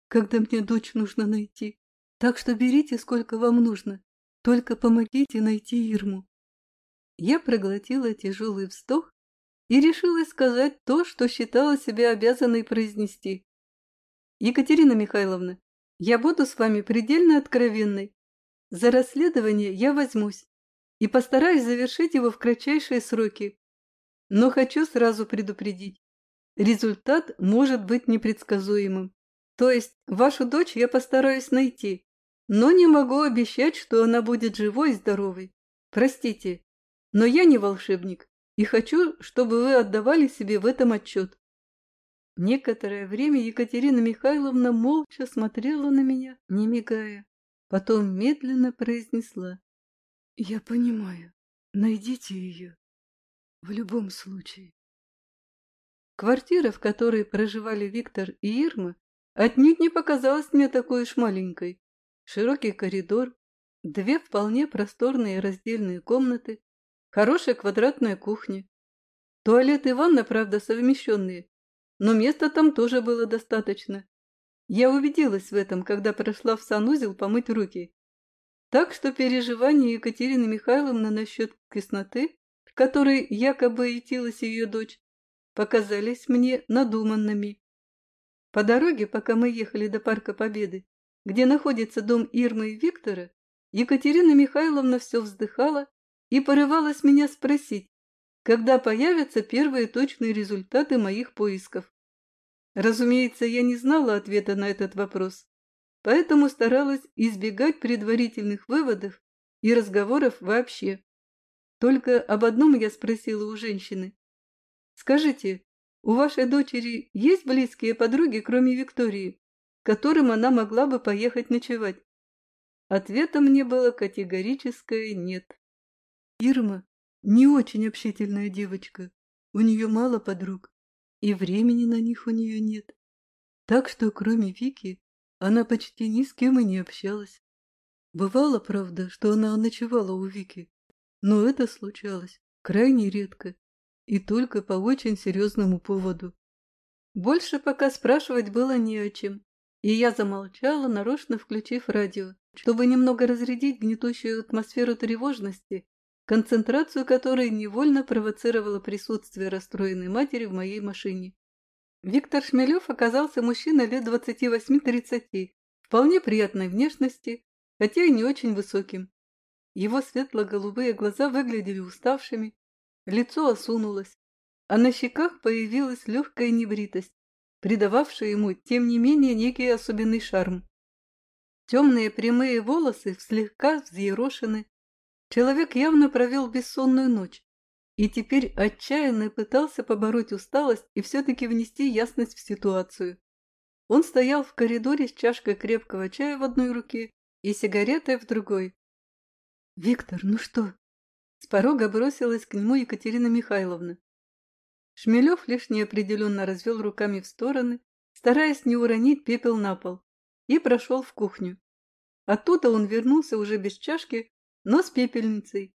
A: когда мне дочь нужно найти? Так что берите, сколько вам нужно. Только помогите найти Ирму. Я проглотила тяжелый вздох и решила сказать то, что считала себя обязанной произнести. Екатерина Михайловна, я буду с вами предельно откровенной. За расследование я возьмусь и постараюсь завершить его в кратчайшие сроки. Но хочу сразу предупредить. Результат может быть непредсказуемым. То есть вашу дочь я постараюсь найти, но не могу обещать, что она будет живой и здоровой. Простите, но я не волшебник и хочу, чтобы вы отдавали себе в этом отчет. Некоторое время Екатерина Михайловна молча смотрела на меня, не мигая. Потом медленно произнесла. «Я понимаю. Найдите ее. В любом случае». Квартира, в которой проживали Виктор и Ирма, отнюдь не показалась мне такой уж маленькой. Широкий коридор, две вполне просторные раздельные комнаты, хорошая квадратная кухня. Туалет и ванна, правда, совмещенные, но места там тоже было достаточно. Я убедилась в этом, когда прошла в санузел помыть руки. Так что переживания Екатерины Михайловны насчет кисноты, которой якобы ютилась ее дочь, показались мне надуманными. По дороге, пока мы ехали до Парка Победы, где находится дом Ирмы и Виктора, Екатерина Михайловна все вздыхала и порывалась меня спросить, когда появятся первые точные результаты моих поисков. Разумеется, я не знала ответа на этот вопрос, поэтому старалась избегать предварительных выводов и разговоров вообще. Только об одном я спросила у женщины. «Скажите, у вашей дочери есть близкие подруги, кроме Виктории, которым она могла бы поехать ночевать?» Ответом мне было категорическое «нет». Ирма не очень общительная девочка. У нее мало подруг, и времени на них у нее нет. Так что, кроме Вики, она почти ни с кем и не общалась. Бывало, правда, что она ночевала у Вики, но это случалось крайне редко и только по очень серьезному поводу. Больше пока спрашивать было не о чем, и я замолчала, нарочно включив радио, чтобы немного разрядить гнетущую атмосферу тревожности концентрацию которой невольно провоцировало присутствие расстроенной матери в моей машине. Виктор Шмелев оказался мужчиной лет 28-30, вполне приятной внешности, хотя и не очень высоким. Его светло-голубые глаза выглядели уставшими, лицо осунулось, а на щеках появилась легкая небритость, придававшая ему, тем не менее, некий особенный шарм. Темные прямые волосы слегка взъерошены, Человек явно провел бессонную ночь и теперь отчаянно пытался побороть усталость и все-таки внести ясность в ситуацию. Он стоял в коридоре с чашкой крепкого чая в одной руке и сигаретой в другой. «Виктор, ну что?» С порога бросилась к нему Екатерина Михайловна. Шмелев лишь неопределенно развел руками в стороны, стараясь не уронить пепел на пол, и прошел в кухню. Оттуда он вернулся уже без чашки, но с пепельницей.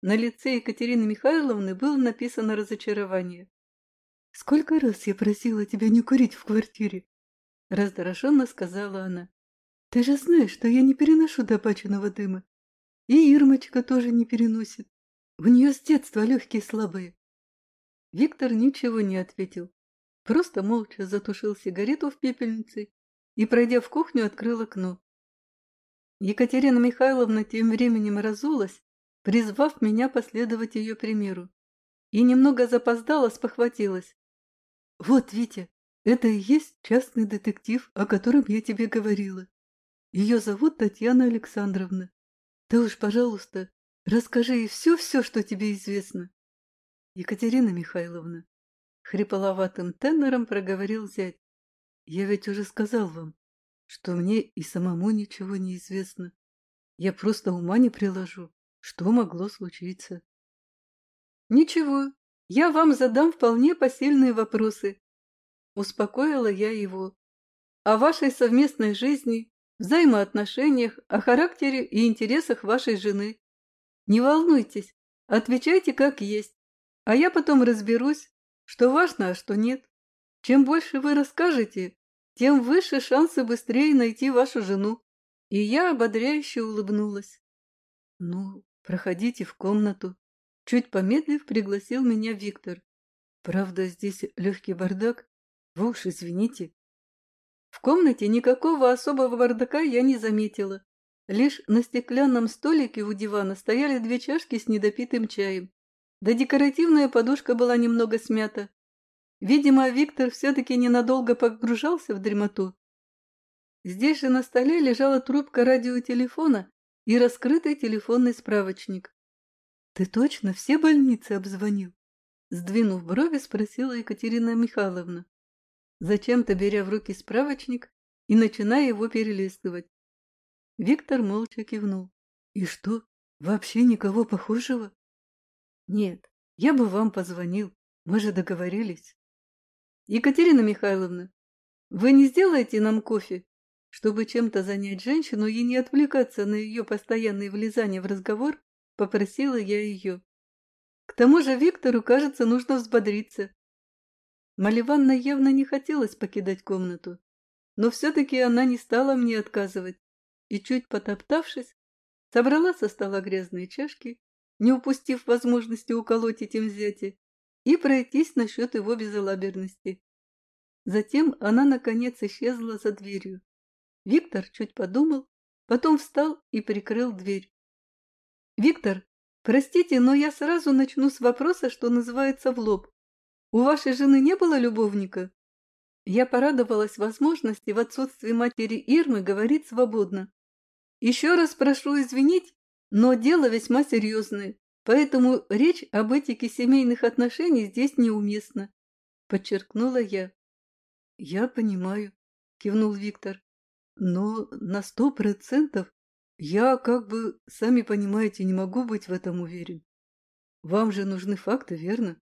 A: На лице Екатерины Михайловны было написано разочарование. «Сколько раз я просила тебя не курить в квартире?» Раздраженно сказала она. «Ты же знаешь, что я не переношу табачного дыма. И Ирмочка тоже не переносит. У нее с детства легкие слабые». Виктор ничего не ответил. Просто молча затушил сигарету в пепельнице и, пройдя в кухню, открыл окно. Екатерина Михайловна тем временем разулась, призвав меня последовать ее примеру. И немного запоздала, спохватилась. «Вот, Витя, это и есть частный детектив, о котором я тебе говорила. Ее зовут Татьяна Александровна. Ты уж, пожалуйста, расскажи ей все-все, что тебе известно». «Екатерина Михайловна», — хрипловатым тенором проговорил зять, — «я ведь уже сказал вам, что мне и самому ничего не известно. Я просто ума не приложу, что могло случиться. Ничего, я вам задам вполне посильные вопросы. Успокоила я его. О вашей совместной жизни, взаимоотношениях, о характере и интересах вашей жены. Не волнуйтесь, отвечайте как есть, а я потом разберусь, что важно, а что нет. Чем больше вы расскажете, тем выше шансы быстрее найти вашу жену. И я ободряюще улыбнулась. Ну, проходите в комнату. Чуть помедлив, пригласил меня Виктор. Правда, здесь легкий бардак. Вы уж извините. В комнате никакого особого бардака я не заметила. Лишь на стеклянном столике у дивана стояли две чашки с недопитым чаем. Да декоративная подушка была немного смята. Видимо, Виктор все-таки ненадолго погружался в дремоту. Здесь же на столе лежала трубка радиотелефона и раскрытый телефонный справочник. «Ты точно все больницы обзвонил?» Сдвинув брови, спросила Екатерина Михайловна, зачем-то беря в руки справочник и начиная его перелистывать. Виктор молча кивнул. «И что, вообще никого похожего?» «Нет, я бы вам позвонил, мы же договорились». «Екатерина Михайловна, вы не сделаете нам кофе?» Чтобы чем-то занять женщину и не отвлекаться на ее постоянные влезания в разговор, попросила я ее. К тому же Виктору, кажется, нужно взбодриться. Маливанна явно не хотелось покидать комнату, но все-таки она не стала мне отказывать и, чуть потоптавшись, собрала со стола грязные чашки, не упустив возможности уколоть этим зятя, и пройтись насчет его безалаберности. Затем она, наконец, исчезла за дверью. Виктор чуть подумал, потом встал и прикрыл дверь. «Виктор, Простите, но я сразу начну с вопроса, что называется в лоб. У вашей жены не было любовника? Я порадовалась возможности в отсутствии матери Ирмы говорить свободно. Еще раз прошу извинить, но дело весьма серьезное, поэтому речь об этике семейных отношений здесь неуместна, подчеркнула я. Я понимаю, кивнул Виктор, но на сто процентов я, как бы, сами понимаете, не могу быть в этом уверен. Вам же нужны факты, верно?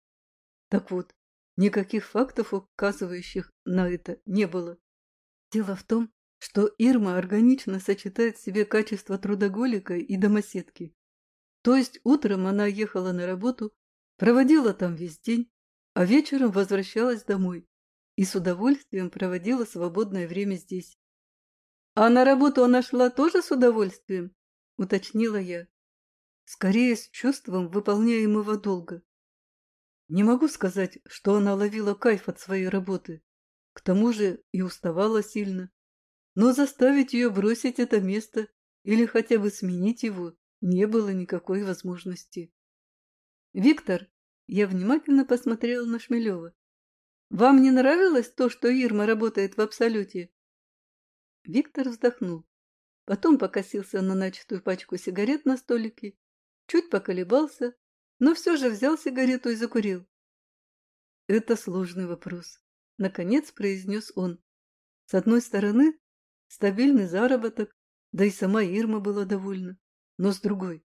A: Так вот, никаких фактов, указывающих на это, не было. Дело в том, что Ирма органично сочетает в себе качество трудоголика и домоседки. То есть утром она ехала на работу, проводила там весь день, а вечером возвращалась домой и с удовольствием проводила свободное время здесь. «А на работу она шла тоже с удовольствием?» – уточнила я. Скорее, с чувством выполняемого долга. Не могу сказать, что она ловила кайф от своей работы. К тому же и уставала сильно. Но заставить ее бросить это место или хотя бы сменить его не было никакой возможности. «Виктор», я внимательно посмотрела на Шмелева. «Вам не нравилось то, что Ирма работает в Абсолюте?» Виктор вздохнул. Потом покосился на начатую пачку сигарет на столике, чуть поколебался, но все же взял сигарету и закурил. «Это сложный вопрос», — наконец произнес он. «С одной стороны, стабильный заработок, да и сама Ирма была довольна. Но с другой,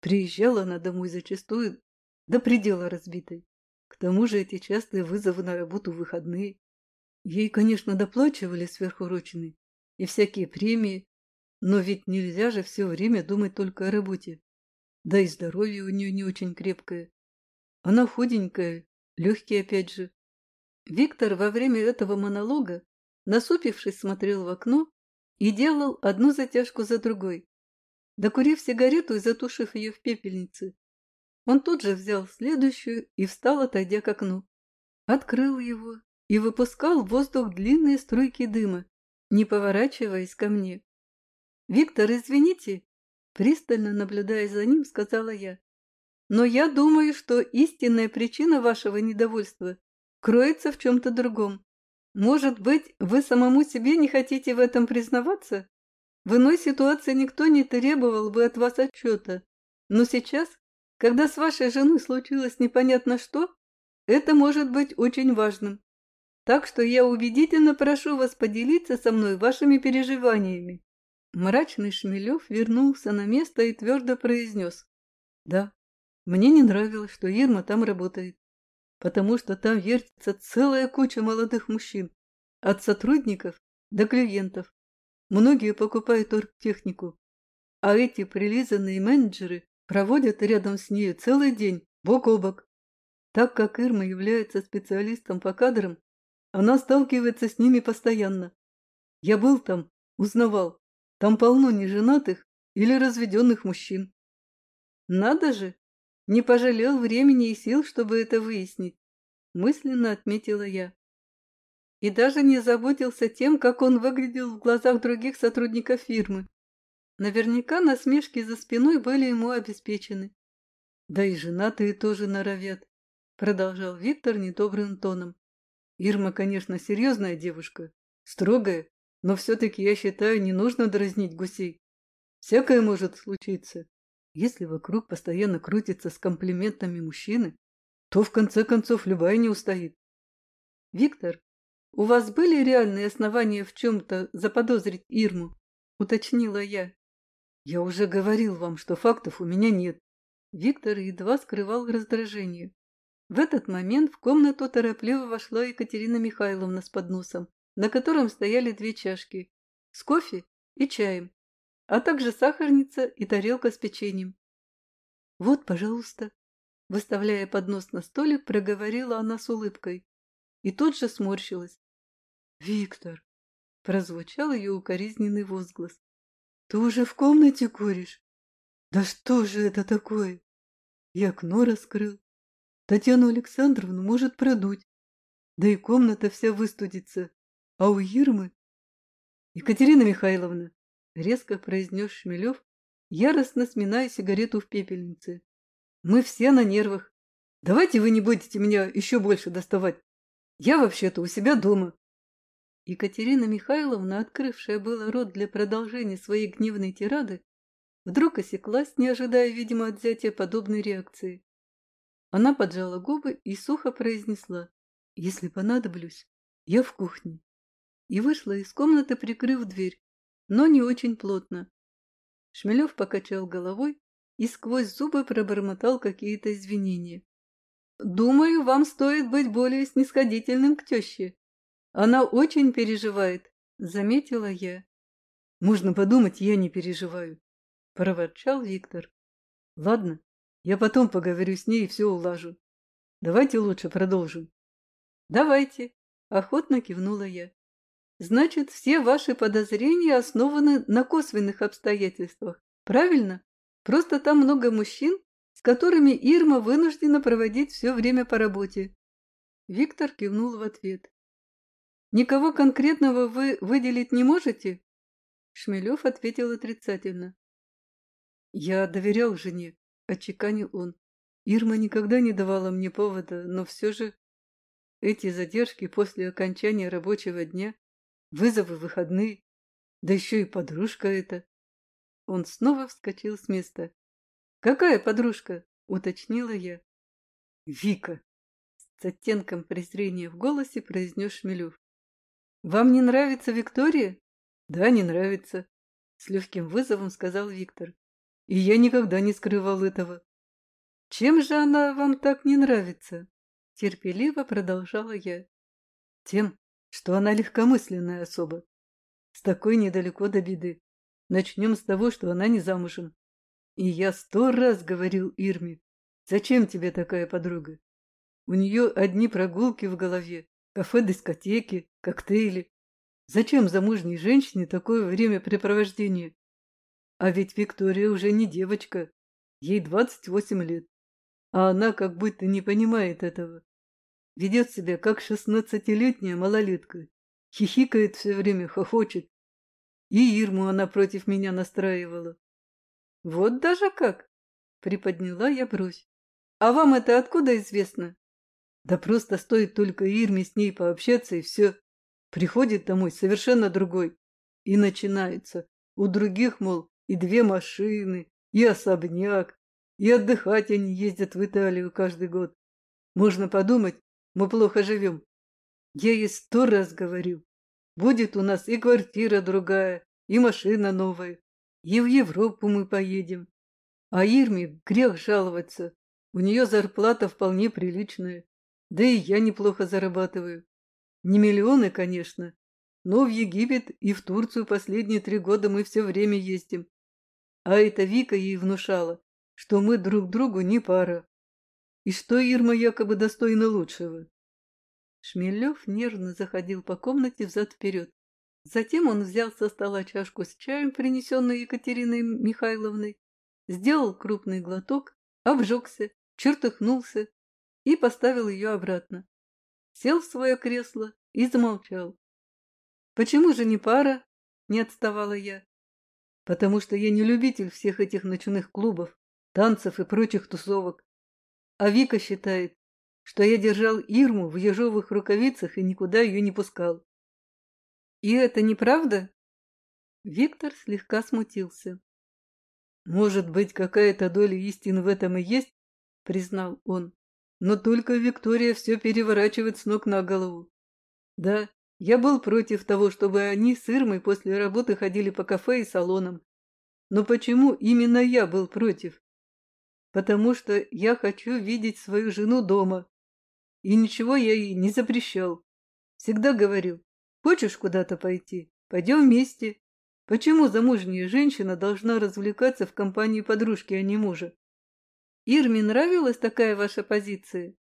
A: приезжала она домой зачастую до предела разбитой. К тому же эти частые вызовы на работу в выходные. Ей, конечно, доплачивали сверхурочные, и всякие премии, но ведь нельзя же все время думать только о работе. Да и здоровье у нее не очень крепкое. Она худенькая, легкий опять же. Виктор во время этого монолога, насупившись, смотрел в окно и делал одну затяжку за другой. Докурив сигарету и затушив ее в пепельнице, он тут же взял следующую и встал, отойдя к окну. Открыл его и выпускал в воздух длинные струйки дыма, не поворачиваясь ко мне. «Виктор, извините», — пристально наблюдая за ним, сказала я. «Но я думаю, что истинная причина вашего недовольства кроется в чем-то другом. Может быть, вы самому себе не хотите в этом признаваться? В иной ситуации никто не требовал бы от вас отчета. Но сейчас, когда с вашей женой случилось непонятно что, это может быть очень важным. Так что я убедительно прошу вас поделиться со мной вашими переживаниями. Мрачный Шмелев вернулся на место и твердо произнес. Да, мне не нравилось, что Ирма там работает, потому что там вертится целая куча молодых мужчин, от сотрудников до клиентов. Многие покупают оргтехнику, а эти прилизанные менеджеры проводят рядом с ней целый день, бок о бок. Так как Ирма является специалистом по кадрам, она сталкивается с ними постоянно. Я был там, узнавал. Там полно неженатых или разведенных мужчин. Надо же! Не пожалел времени и сил, чтобы это выяснить. Мысленно отметила я. И даже не заботился тем, как он выглядел в глазах других сотрудников фирмы. Наверняка насмешки за спиной были ему обеспечены. Да и женатые тоже норовят, продолжал Виктор недобрым тоном. Ирма, конечно, серьезная девушка, строгая, но все-таки, я считаю, не нужно дразнить гусей. Всякое может случиться. Если вокруг постоянно крутится с комплиментами мужчины, то в конце концов любая не устоит. Виктор, у вас были реальные основания в чем-то заподозрить Ирму? Уточнила я. Я уже говорил вам, что фактов у меня нет. Виктор едва скрывал раздражение. В этот момент в комнату торопливо вошла Екатерина Михайловна с подносом, на котором стояли две чашки с кофе и чаем, а также сахарница и тарелка с печеньем. «Вот, пожалуйста», — выставляя поднос на столик, проговорила она с улыбкой и тут же сморщилась. «Виктор!» — прозвучал ее укоризненный возглас. Ты уже в комнате куришь? Да что же это такое? И окно раскрыл. Татьяну Александровну может продуть. Да и комната вся выстудится. А у Ирмы... Екатерина Михайловна, резко произнес Шмелев, яростно сминая сигарету в пепельнице. Мы все на нервах. Давайте вы не будете меня еще больше доставать. Я вообще-то у себя дома. Екатерина Михайловна, открывшая было рот для продолжения своей гневной тирады, вдруг осеклась, не ожидая, видимо, от взятия подобной реакции. Она поджала губы и сухо произнесла «Если понадоблюсь, я в кухне». И вышла из комнаты, прикрыв дверь, но не очень плотно. Шмелев покачал головой и сквозь зубы пробормотал какие-то извинения. «Думаю, вам стоит быть более снисходительным к теще», она очень переживает, заметила я. Можно подумать, я не переживаю, проворчал Виктор. Ладно, я потом поговорю с ней и все улажу. Давайте лучше продолжим. Давайте, охотно кивнула я. Значит, все ваши подозрения основаны на косвенных обстоятельствах, правильно? Просто там много мужчин, с которыми Ирма вынуждена проводить все время по работе. Виктор кивнул в ответ. Никого конкретного вы выделить не можете? Шмелев ответил отрицательно. Я доверял жене, отчеканил он. Ирма никогда не давала мне повода, но все же эти задержки после окончания рабочего дня, вызовы выходные, да еще и подружка эта. Он снова вскочил с места. «Какая подружка?» — уточнила я. «Вика!» — с оттенком презрения в голосе произнес Шмелев. «Вам не нравится Виктория?» «Да, не нравится», — с легким вызовом сказал Виктор. «И я никогда не скрывал этого». «Чем же она вам так не нравится?» Терпеливо продолжала я. «Тем, что она легкомысленная особа. С такой недалеко до беды. Начнем с того, что она не замужем. И я сто раз говорил Ирме, зачем тебе такая подруга? У нее одни прогулки в голове, кафе-дискотеки, коктейли. Зачем замужней женщине такое времяпрепровождение? А ведь Виктория уже не девочка, ей 28 лет, а она как будто не понимает этого. Ведет себя как шестнадцатилетняя малолетка, хихикает все время, хохочет. И Ирму она против меня настраивала. Вот даже как! Приподняла я бровь. А вам это откуда известно? Да просто стоит только Ирме с ней пообщаться, и все. Приходит домой совершенно другой. И начинается. У других, мол, и две машины, и особняк, и отдыхать они ездят в Италию каждый год. Можно подумать, мы плохо живем. Я ей сто раз говорю. Будет у нас и квартира другая, и машина новая, и в Европу мы поедем. А Ирме грех жаловаться. У нее зарплата вполне приличная. Да и я неплохо зарабатываю. Не миллионы, конечно, но в Египет и в Турцию последние три года мы все время ездим. А эта Вика ей внушала, что мы друг другу не пара. И что Ирма якобы достойна лучшего. Шмелев нервно заходил по комнате взад-вперед. Затем он взял со стола чашку с чаем, принесенную Екатериной Михайловной, сделал крупный глоток, обжегся, чертыхнулся и поставил ее обратно. Сел в свое кресло и замолчал. «Почему же не пара?» – не отставала я. «Потому что я не любитель всех этих ночных клубов, танцев и прочих тусовок. А Вика считает, что я держал Ирму в ежовых рукавицах и никуда ее не пускал. И это неправда? Виктор слегка смутился. Может быть, какая-то доля истины в этом и есть, признал он. Но только Виктория все переворачивает с ног на голову. Да, я был против того, чтобы они с Ирмой после работы ходили по кафе и салонам. Но почему именно я был против? Потому что я хочу видеть свою жену дома. И ничего я ей не запрещал. Всегда говорил, Хочешь куда-то пойти? Пойдем вместе. Почему замужняя женщина должна развлекаться в компании подружки, а не мужа? Ирме нравилась такая ваша позиция?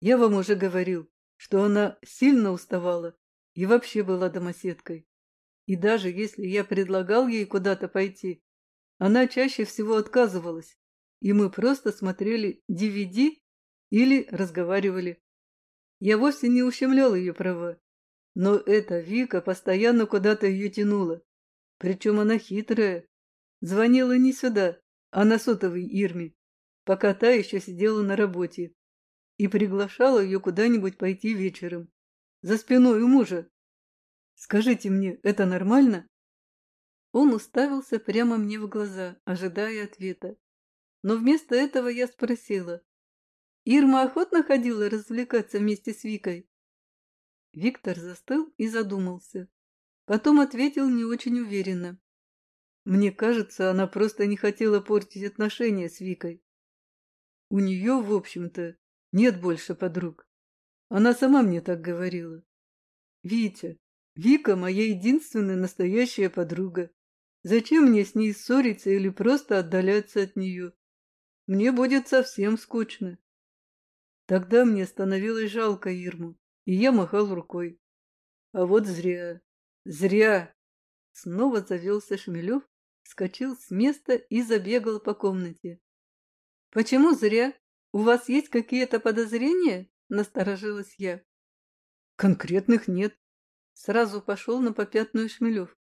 A: Я вам уже говорил, что она сильно уставала и вообще была домоседкой. И даже если я предлагал ей куда-то пойти, она чаще всего отказывалась, и мы просто смотрели DVD или разговаривали. Я вовсе не ущемлял ее права, но эта Вика постоянно куда-то ее тянула. Причем она хитрая. Звонила не сюда, а на сотовой Ирме, пока та еще сидела на работе. И приглашала ее куда-нибудь пойти вечером. За спиной у мужа. Скажите мне, это нормально? Он уставился прямо мне в глаза, ожидая ответа. Но вместо этого я спросила. Ирма охотно ходила развлекаться вместе с Викой? Виктор застыл и задумался. Потом ответил не очень уверенно. Мне кажется, она просто не хотела портить отношения с Викой. У нее, в общем-то, нет больше подруг. Она сама мне так говорила. Витя, Вика моя единственная настоящая подруга. Зачем мне с ней ссориться или просто отдаляться от нее? Мне будет совсем скучно. Тогда мне становилось жалко Ирму и я махал рукой. А вот зря, зря. Снова завелся Шмелев, вскочил с места и забегал по комнате. «Почему зря? У вас есть какие-то подозрения?» – насторожилась я. «Конкретных нет», – сразу пошел на попятную Шмелев.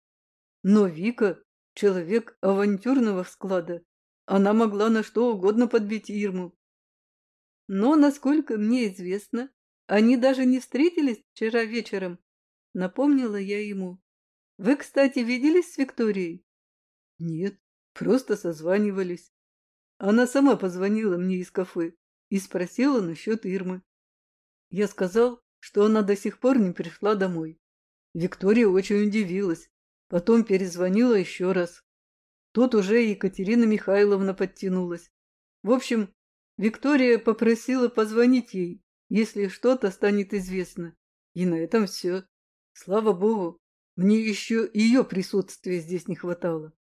A: «Но Вика – человек авантюрного склада. Она могла на что угодно подбить Ирму. Но, насколько мне известно, они даже не встретились вчера вечером, напомнила я ему. Вы, кстати, виделись с Викторией? Нет, просто созванивались. Она сама позвонила мне из кафе и спросила насчет Ирмы. Я сказал, что она до сих пор не пришла домой. Виктория очень удивилась, потом перезвонила еще раз. Тут уже Екатерина Михайловна подтянулась. В общем, Виктория попросила позвонить ей если что-то станет известно. И на этом все. Слава богу, мне еще ее присутствия здесь не хватало.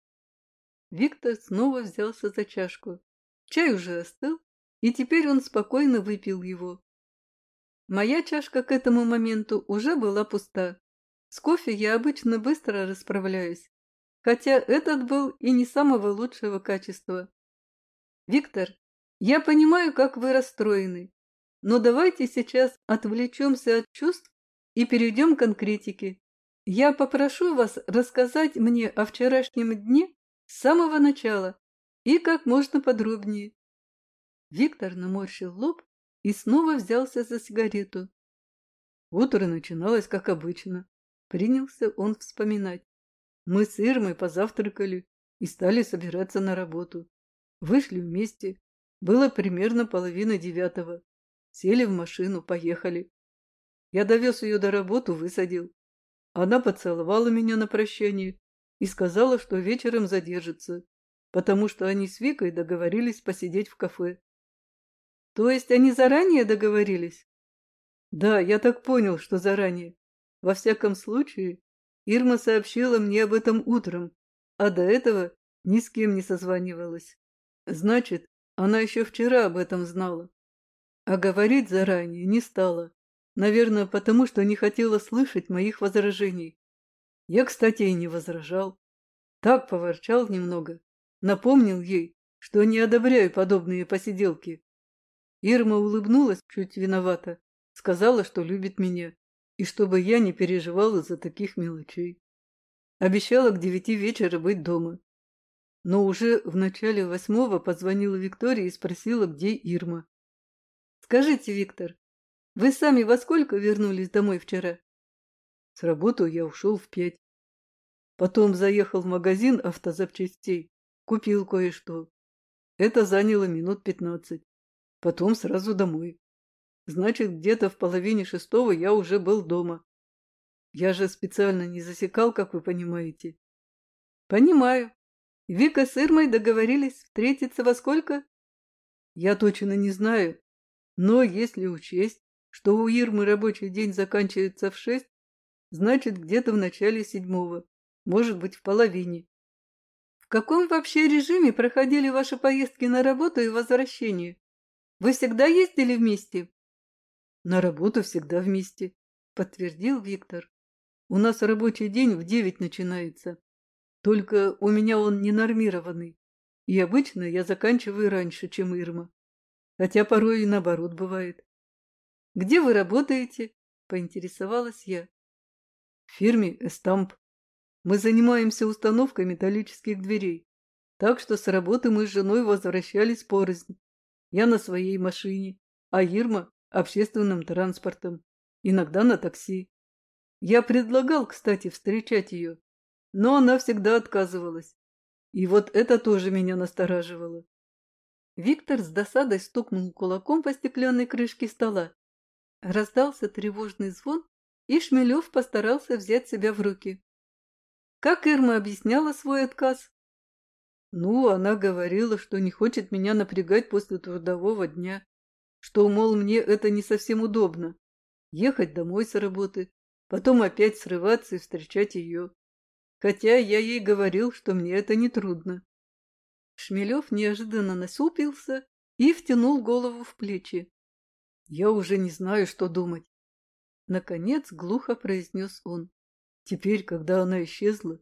A: Виктор снова взялся за чашку. Чай уже остыл, и теперь он спокойно выпил его. Моя чашка к этому моменту уже была пуста. С кофе я обычно быстро расправляюсь, хотя этот был и не самого лучшего качества. «Виктор, я понимаю, как вы расстроены, но давайте сейчас отвлечемся от чувств и перейдем к конкретике. Я попрошу вас рассказать мне о вчерашнем дне с самого начала и как можно подробнее. Виктор наморщил лоб и снова взялся за сигарету. Утро начиналось, как обычно. Принялся он вспоминать. Мы с Ирмой позавтракали и стали собираться на работу. Вышли вместе. Было примерно половина девятого. Сели в машину, поехали. Я довез ее до работы, высадил. Она поцеловала меня на прощание и сказала, что вечером задержится, потому что они с Викой договорились посидеть в кафе. То есть они заранее договорились? Да, я так понял, что заранее. Во всяком случае, Ирма сообщила мне об этом утром, а до этого ни с кем не созванивалась. Значит, она еще вчера об этом знала. А говорить заранее не стала. Наверное, потому что не хотела слышать моих возражений. Я, кстати, и не возражал. Так поворчал немного. Напомнил ей, что не одобряю подобные посиделки. Ирма улыбнулась чуть виновата, сказала, что любит меня, и чтобы я не переживал из-за таких мелочей. Обещала к девяти вечера быть дома. Но уже в начале восьмого позвонила Виктория и спросила, где Ирма. «Скажите, Виктор, вы сами во сколько вернулись домой вчера?» С работы я ушел в пять. Потом заехал в магазин автозапчастей, купил кое-что. Это заняло минут пятнадцать. Потом сразу домой. Значит, где-то в половине шестого я уже был дома. Я же специально не засекал, как вы понимаете. Понимаю. Вика с Ирмой договорились встретиться во сколько? Я точно не знаю. Но если учесть, что у Ирмы рабочий день заканчивается в шесть, значит, где-то в начале седьмого, может быть, в половине. Каком вообще режиме проходили ваши поездки на работу и возвращение? Вы всегда ездили вместе? На работу всегда вместе, подтвердил Виктор. У нас рабочий день в девять начинается. Только у меня он ненормированный. И обычно я заканчиваю раньше, чем Ирма. Хотя порой и наоборот бывает. «Где вы работаете?» – поинтересовалась я. «В фирме «Эстамп». Мы занимаемся установкой металлических дверей. Так что с работы мы с женой возвращались порознь. Я на своей машине, а Ирма – общественным транспортом, иногда на такси. Я предлагал, кстати, встречать ее, но она всегда отказывалась. И вот это тоже меня настораживало. Виктор с досадой стукнул кулаком по стеклянной крышке стола. Раздался тревожный звон, и Шмелев постарался взять себя в руки. Как Ирма объясняла свой отказ? Ну, она говорила, что не хочет меня напрягать после трудового дня, что, мол, мне это не совсем удобно. Ехать домой с работы, потом опять срываться и встречать ее. Хотя я ей говорил, что мне это не трудно. Шмелев неожиданно насупился и втянул голову в плечи. Я уже не знаю, что думать. Наконец глухо произнес он. Теперь, когда она исчезла,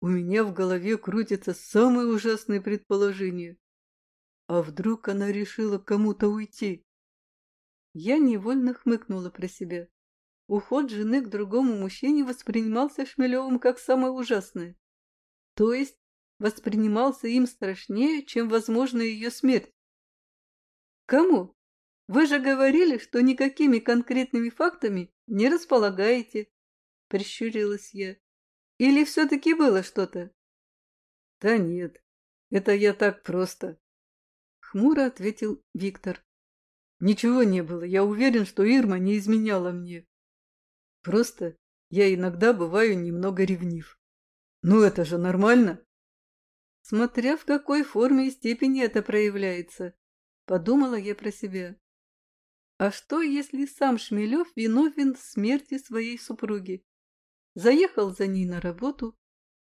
A: у меня в голове крутятся самые ужасные предположения. А вдруг она решила кому-то уйти? Я невольно хмыкнула про себя. Уход жены к другому мужчине воспринимался Шмелевым как самое ужасное. То есть воспринимался им страшнее, чем, возможно, ее смерть. Кому? Вы же говорили, что никакими конкретными фактами не располагаете, прищурилась я. Или все-таки было что-то? Да нет, это я так просто. Хмуро ответил Виктор. Ничего не было, я уверен, что Ирма не изменяла мне. Просто я иногда бываю немного ревнив. Ну это же нормально. Смотря в какой форме и степени это проявляется, подумала я про себя. А что, если сам Шмелев виновен в смерти своей супруги? Заехал за ней на работу,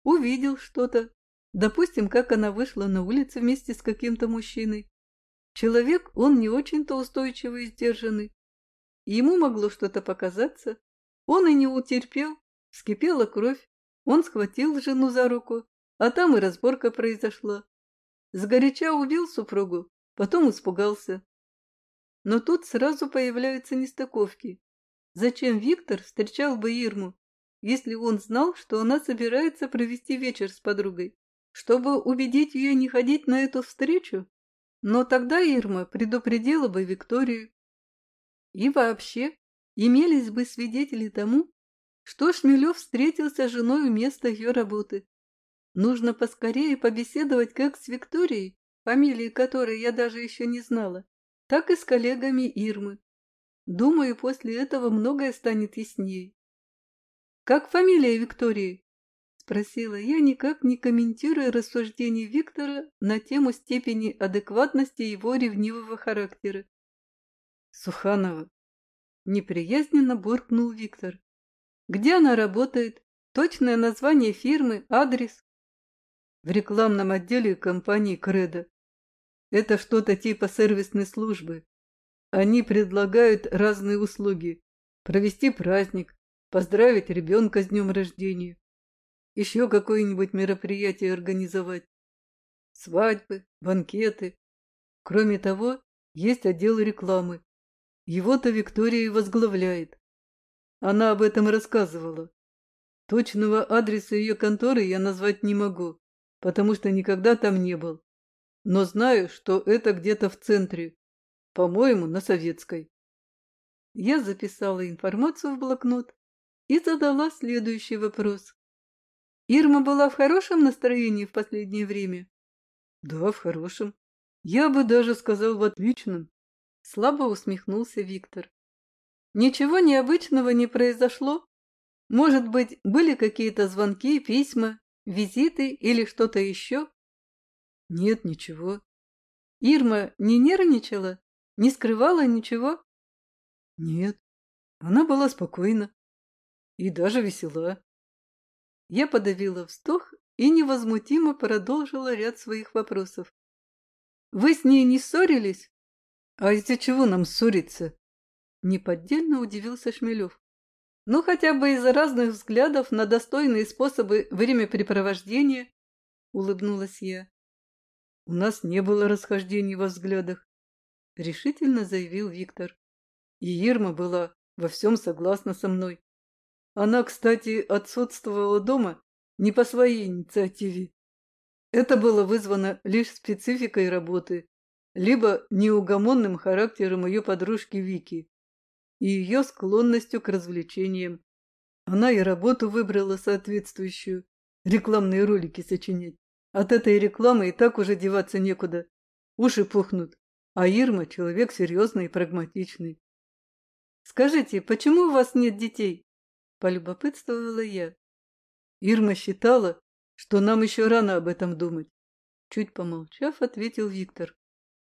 A: увидел что-то, допустим, как она вышла на улицу вместе с каким-то мужчиной. Человек, он не очень-то устойчивый и сдержанный. Ему могло что-то показаться, он и не утерпел, вскипела кровь, он схватил жену за руку, а там и разборка произошла. Сгоряча убил супругу, потом испугался. Но тут сразу появляются нестыковки. Зачем Виктор встречал бы Ирму? Если он знал, что она собирается провести вечер с подругой, чтобы убедить ее не ходить на эту встречу. Но тогда Ирма предупредила бы Викторию. И вообще, имелись бы свидетели тому, что Шмелев встретился с женой у места ее работы. Нужно поскорее побеседовать как с Викторией, фамилии которой я даже еще не знала, так и с коллегами Ирмы. Думаю, после этого многое станет яснее. «Как фамилия Виктории?» – спросила я, никак не комментируя рассуждений Виктора на тему степени адекватности его ревнивого характера. «Суханова», – неприязненно буркнул Виктор. «Где она работает? Точное название фирмы, адрес. В рекламном отделе компании «Кредо». Это что-то типа сервисной службы. Они предлагают разные услуги. Провести праздник, поздравить ребенка с днем рождения, еще какое-нибудь мероприятие организовать. Свадьбы, банкеты. Кроме того, есть отдел рекламы. Его-то Виктория и возглавляет. Она об этом рассказывала. Точного адреса ее конторы я назвать не могу, потому что никогда там не был. Но знаю, что это где-то в центре, по-моему, на Советской. Я записала информацию в блокнот и задала следующий вопрос. Ирма была в хорошем настроении в последнее время? Да, в хорошем. Я бы даже сказал в отличном. Слабо усмехнулся Виктор. Ничего необычного не произошло? Может быть, были какие-то звонки, письма, визиты или что-то еще? Нет, ничего. Ирма не нервничала? Не скрывала ничего? Нет, она была спокойна и даже весела. Я подавила вздох и невозмутимо продолжила ряд своих вопросов. «Вы с ней не ссорились?» «А из-за чего нам ссориться?» Неподдельно удивился Шмелев. «Ну, хотя бы из-за разных взглядов на достойные способы времяпрепровождения», — улыбнулась я. «У нас не было расхождений во взглядах. — решительно заявил Виктор. И Ирма была во всем согласна со мной. Она, кстати, отсутствовала дома не по своей инициативе. Это было вызвано лишь спецификой работы, либо неугомонным характером ее подружки Вики и ее склонностью к развлечениям. Она и работу выбрала соответствующую, рекламные ролики сочинять. От этой рекламы и так уже деваться некуда. Уши пухнут. А Ирма человек серьезный и прагматичный. «Скажите, почему у вас нет детей?» – полюбопытствовала я. Ирма считала, что нам еще рано об этом думать. Чуть помолчав, ответил Виктор.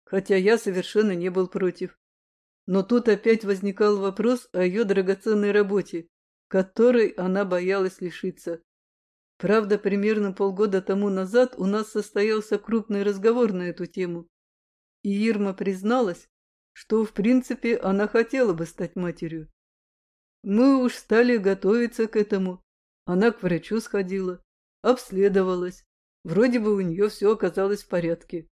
A: Хотя я совершенно не был против. Но тут опять возникал вопрос о ее драгоценной работе, которой она боялась лишиться. Правда, примерно полгода тому назад у нас состоялся крупный разговор на эту тему. И Ирма призналась, что в принципе она хотела бы стать матерью. Мы уж стали готовиться к этому. Она к врачу сходила, обследовалась. Вроде бы у нее все оказалось в порядке.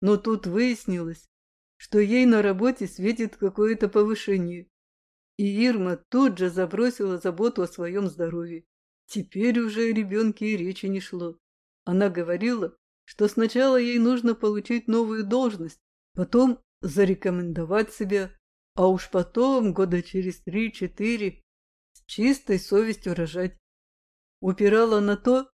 A: Но тут выяснилось, что ей на работе светит какое-то повышение. И Ирма тут же забросила заботу о своем здоровье. Теперь уже о ребенке и речи не шло. Она говорила, что сначала ей нужно получить новую должность, потом зарекомендовать себя, а уж потом, года через три-четыре, с чистой совестью рожать. Упирала на то,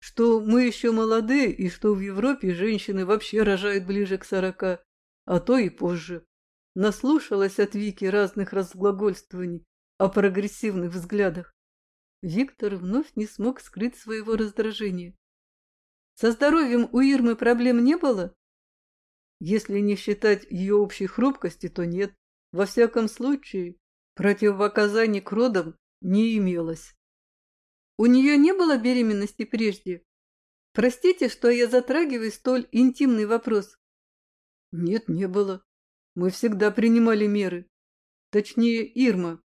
A: что мы еще молодые и что в Европе женщины вообще рожают ближе к сорока, а то и позже. Наслушалась от Вики разных разглагольствований о прогрессивных взглядах. Виктор вновь не смог скрыть своего раздражения. Со здоровьем у Ирмы проблем не было? Если не считать ее общей хрупкости, то нет. Во всяком случае, противопоказаний к родам не имелось. У нее не было беременности прежде? Простите, что я затрагиваю столь интимный вопрос. Нет, не было. Мы всегда принимали меры. Точнее, Ирма.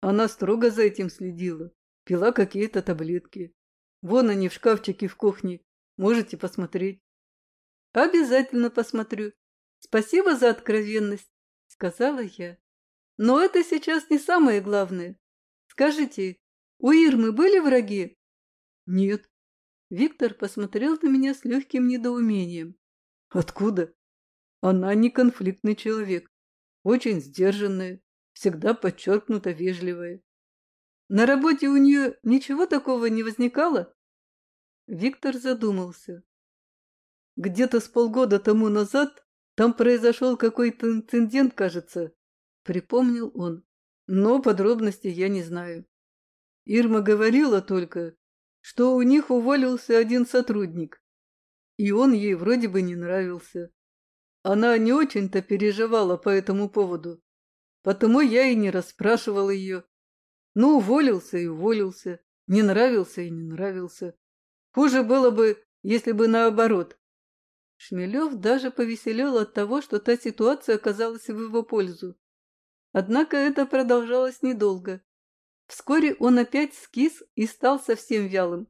A: Она строго за этим следила. Пила какие-то таблетки. Вон они в шкафчике в кухне. Можете посмотреть. Обязательно посмотрю. Спасибо за откровенность, сказала я. Но это сейчас не самое главное. Скажите, у Ирмы были враги? Нет. Виктор посмотрел на меня с легким недоумением. Откуда? Она не конфликтный человек. Очень сдержанная, всегда подчеркнуто вежливая. На работе у нее ничего такого не возникало? Виктор задумался. Где-то с полгода тому назад там произошел какой-то инцидент, кажется, припомнил он. Но подробностей я не знаю. Ирма говорила только, что у них уволился один сотрудник, и он ей вроде бы не нравился. Она не очень-то переживала по этому поводу, потому я и не расспрашивал ее. Ну, уволился и уволился. Не нравился и не нравился. Хуже было бы, если бы наоборот. Шмелев даже повеселел от того, что та ситуация оказалась в его пользу. Однако это продолжалось недолго. Вскоре он опять скис и стал совсем вялым.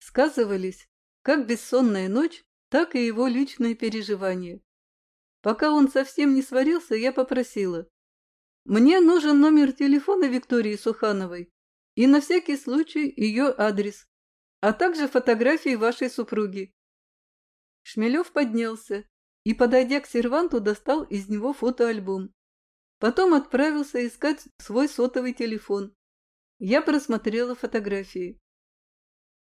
A: Сказывались как бессонная ночь, так и его личные переживания. Пока он совсем не сварился, я попросила. Мне нужен номер телефона Виктории Сухановой и на всякий случай ее адрес, а также фотографии вашей супруги. Шмелев поднялся и, подойдя к серванту, достал из него фотоальбом. Потом отправился искать свой сотовый телефон. Я просмотрела фотографии.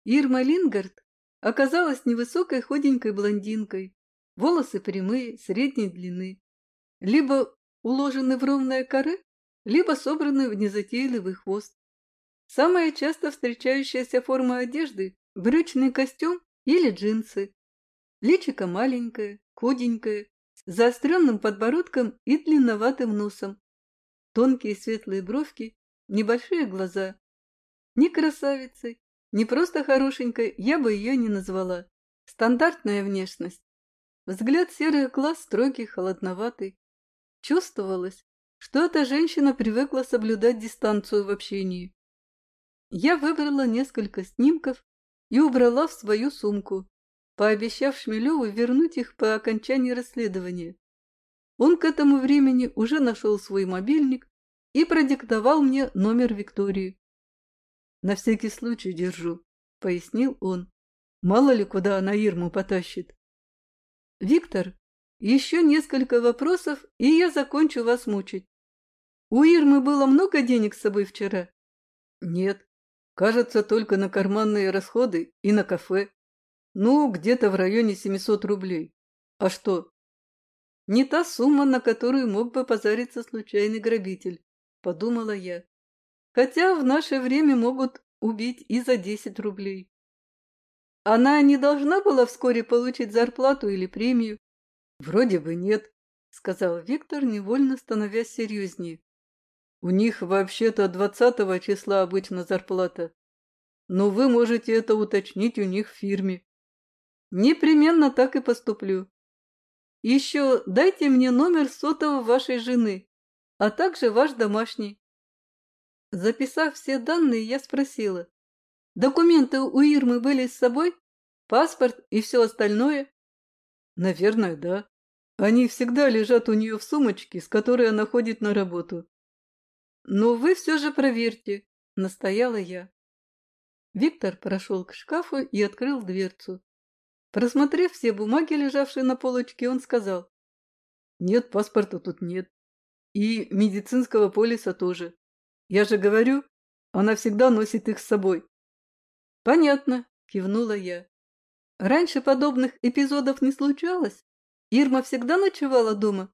A: Ирма Лингард оказалась невысокой худенькой блондинкой, волосы прямые, средней длины, либо уложены в ровное коры, либо собраны в незатейливый хвост. Самая часто встречающаяся форма одежды – брючный костюм или джинсы. Личико маленькое, худенькое, с заостренным подбородком и длинноватым носом. Тонкие светлые бровки, небольшие глаза. Ни красавицей, ни просто хорошенькой я бы ее не назвала. Стандартная внешность. Взгляд серых глаз строгий, холодноватый. Чувствовалось, что эта женщина привыкла соблюдать дистанцию в общении. Я выбрала несколько снимков и убрала в свою сумку, пообещав Шмелеву вернуть их по окончании расследования. Он к этому времени уже нашел свой мобильник и продиктовал мне номер Виктории. «На всякий случай держу», — пояснил он. «Мало ли, куда она Ирму потащит». «Виктор, еще несколько вопросов, и я закончу вас мучить. У Ирмы было много денег с собой вчера?» «Нет. Кажется, только на карманные расходы и на кафе. Ну, где-то в районе 700 рублей. А что?» «Не та сумма, на которую мог бы позариться случайный грабитель», — подумала я. «Хотя в наше время могут убить и за 10 рублей». Она не должна была вскоре получить зарплату или премию? Вроде бы нет, сказал Виктор, невольно становясь серьезнее. У них вообще-то двадцатого числа обычно зарплата. Но вы можете это уточнить у них в фирме. Непременно так и поступлю. Еще дайте мне номер сотового вашей жены, а также ваш домашний. Записав все данные, я спросила. Документы у Ирмы были с собой? Паспорт и все остальное? Наверное, да. Они всегда лежат у нее в сумочке, с которой она ходит на работу. Но вы все же проверьте, настояла я. Виктор прошел к шкафу и открыл дверцу. Просмотрев все бумаги, лежавшие на полочке, он сказал. Нет, паспорта тут нет. И медицинского полиса тоже. Я же говорю, она всегда носит их с собой. Понятно, кивнула я. Раньше подобных эпизодов не случалось? Ирма всегда ночевала дома?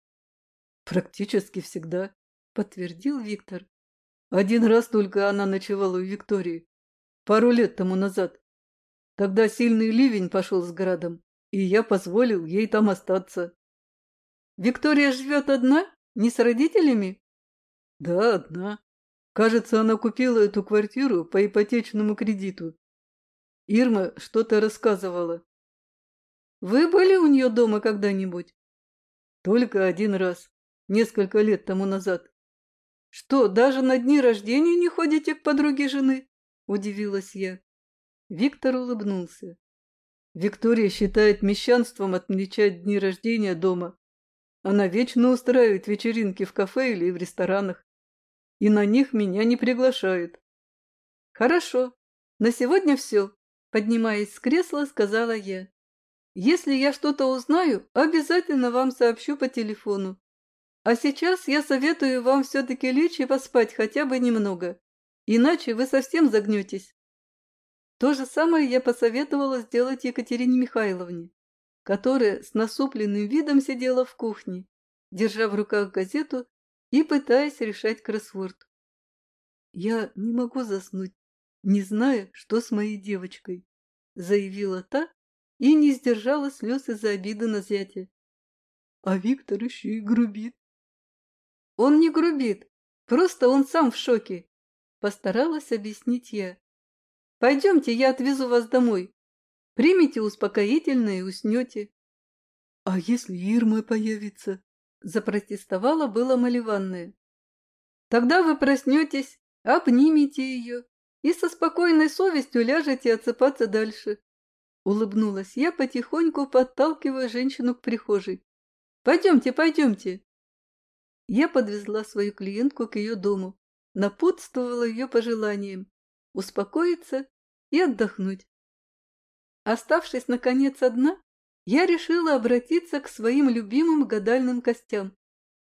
A: Практически всегда, подтвердил Виктор. Один раз только она ночевала у Виктории. Пару лет тому назад. Тогда сильный ливень пошел с градом, и я позволил ей там остаться. Виктория живет одна? Не с родителями? Да, одна. Кажется, она купила эту квартиру по ипотечному кредиту. Ирма что-то рассказывала. Вы были у нее дома когда-нибудь? Только один раз, несколько лет тому назад. Что, даже на дни рождения не ходите к подруге жены? Удивилась я. Виктор улыбнулся. Виктория считает мещанством отмечать дни рождения дома. Она вечно устраивает вечеринки в кафе или в ресторанах. И на них меня не приглашают. Хорошо, на сегодня все. Поднимаясь с кресла, сказала я. «Если я что-то узнаю, обязательно вам сообщу по телефону. А сейчас я советую вам все-таки лечь и поспать хотя бы немного, иначе вы совсем загнетесь». То же самое я посоветовала сделать Екатерине Михайловне, которая с насупленным видом сидела в кухне, держа в руках газету и пытаясь решать кроссворд. «Я не могу заснуть, не зная, что с моей девочкой», — заявила та и не сдержала слез из-за обиды на зятя. А Виктор еще и грубит. Он не грубит, просто он сам в шоке, постаралась объяснить я. Пойдемте, я отвезу вас домой. Примите успокоительное и уснете. — А если Ирма появится? — запротестовала была Маливанная. — Тогда вы проснетесь, обнимете ее и со спокойной совестью ляжете отсыпаться дальше. Улыбнулась я, потихоньку подталкивая женщину к прихожей. «Пойдемте, пойдемте!» Я подвезла свою клиентку к ее дому, напутствовала ее пожеланиям успокоиться и отдохнуть. Оставшись, наконец, одна, я решила обратиться к своим любимым гадальным костям,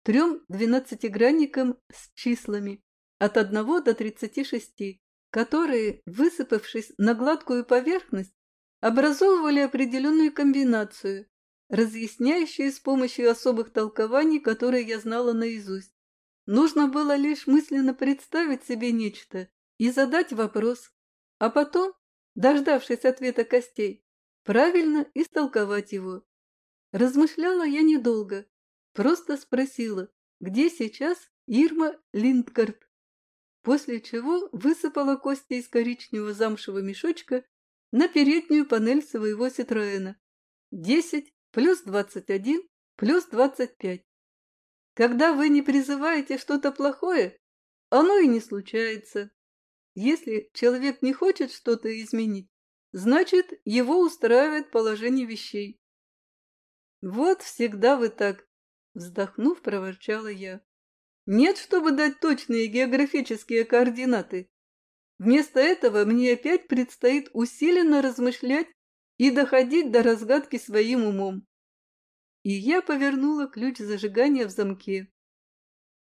A: трем двенадцатигранникам с числами от одного до тридцати шести, которые, высыпавшись на гладкую поверхность, образовывали определенную комбинацию, разъясняющую с помощью особых толкований, которые я знала наизусть. Нужно было лишь мысленно представить себе нечто и задать вопрос, а потом, дождавшись ответа костей, правильно истолковать его. Размышляла я недолго, просто спросила, где сейчас Ирма Линдгард, после чего высыпала кости из коричневого замшевого мешочка на переднюю панель своего Ситроэна. 10 плюс 21 плюс 25. Когда вы не призываете что-то плохое, оно и не случается. Если человек не хочет что-то изменить, значит, его устраивает положение вещей. Вот всегда вы так, вздохнув, проворчала я. Нет, чтобы дать точные географические координаты. Вместо этого мне опять предстоит усиленно размышлять и доходить до разгадки своим умом. И я повернула ключ зажигания в замке.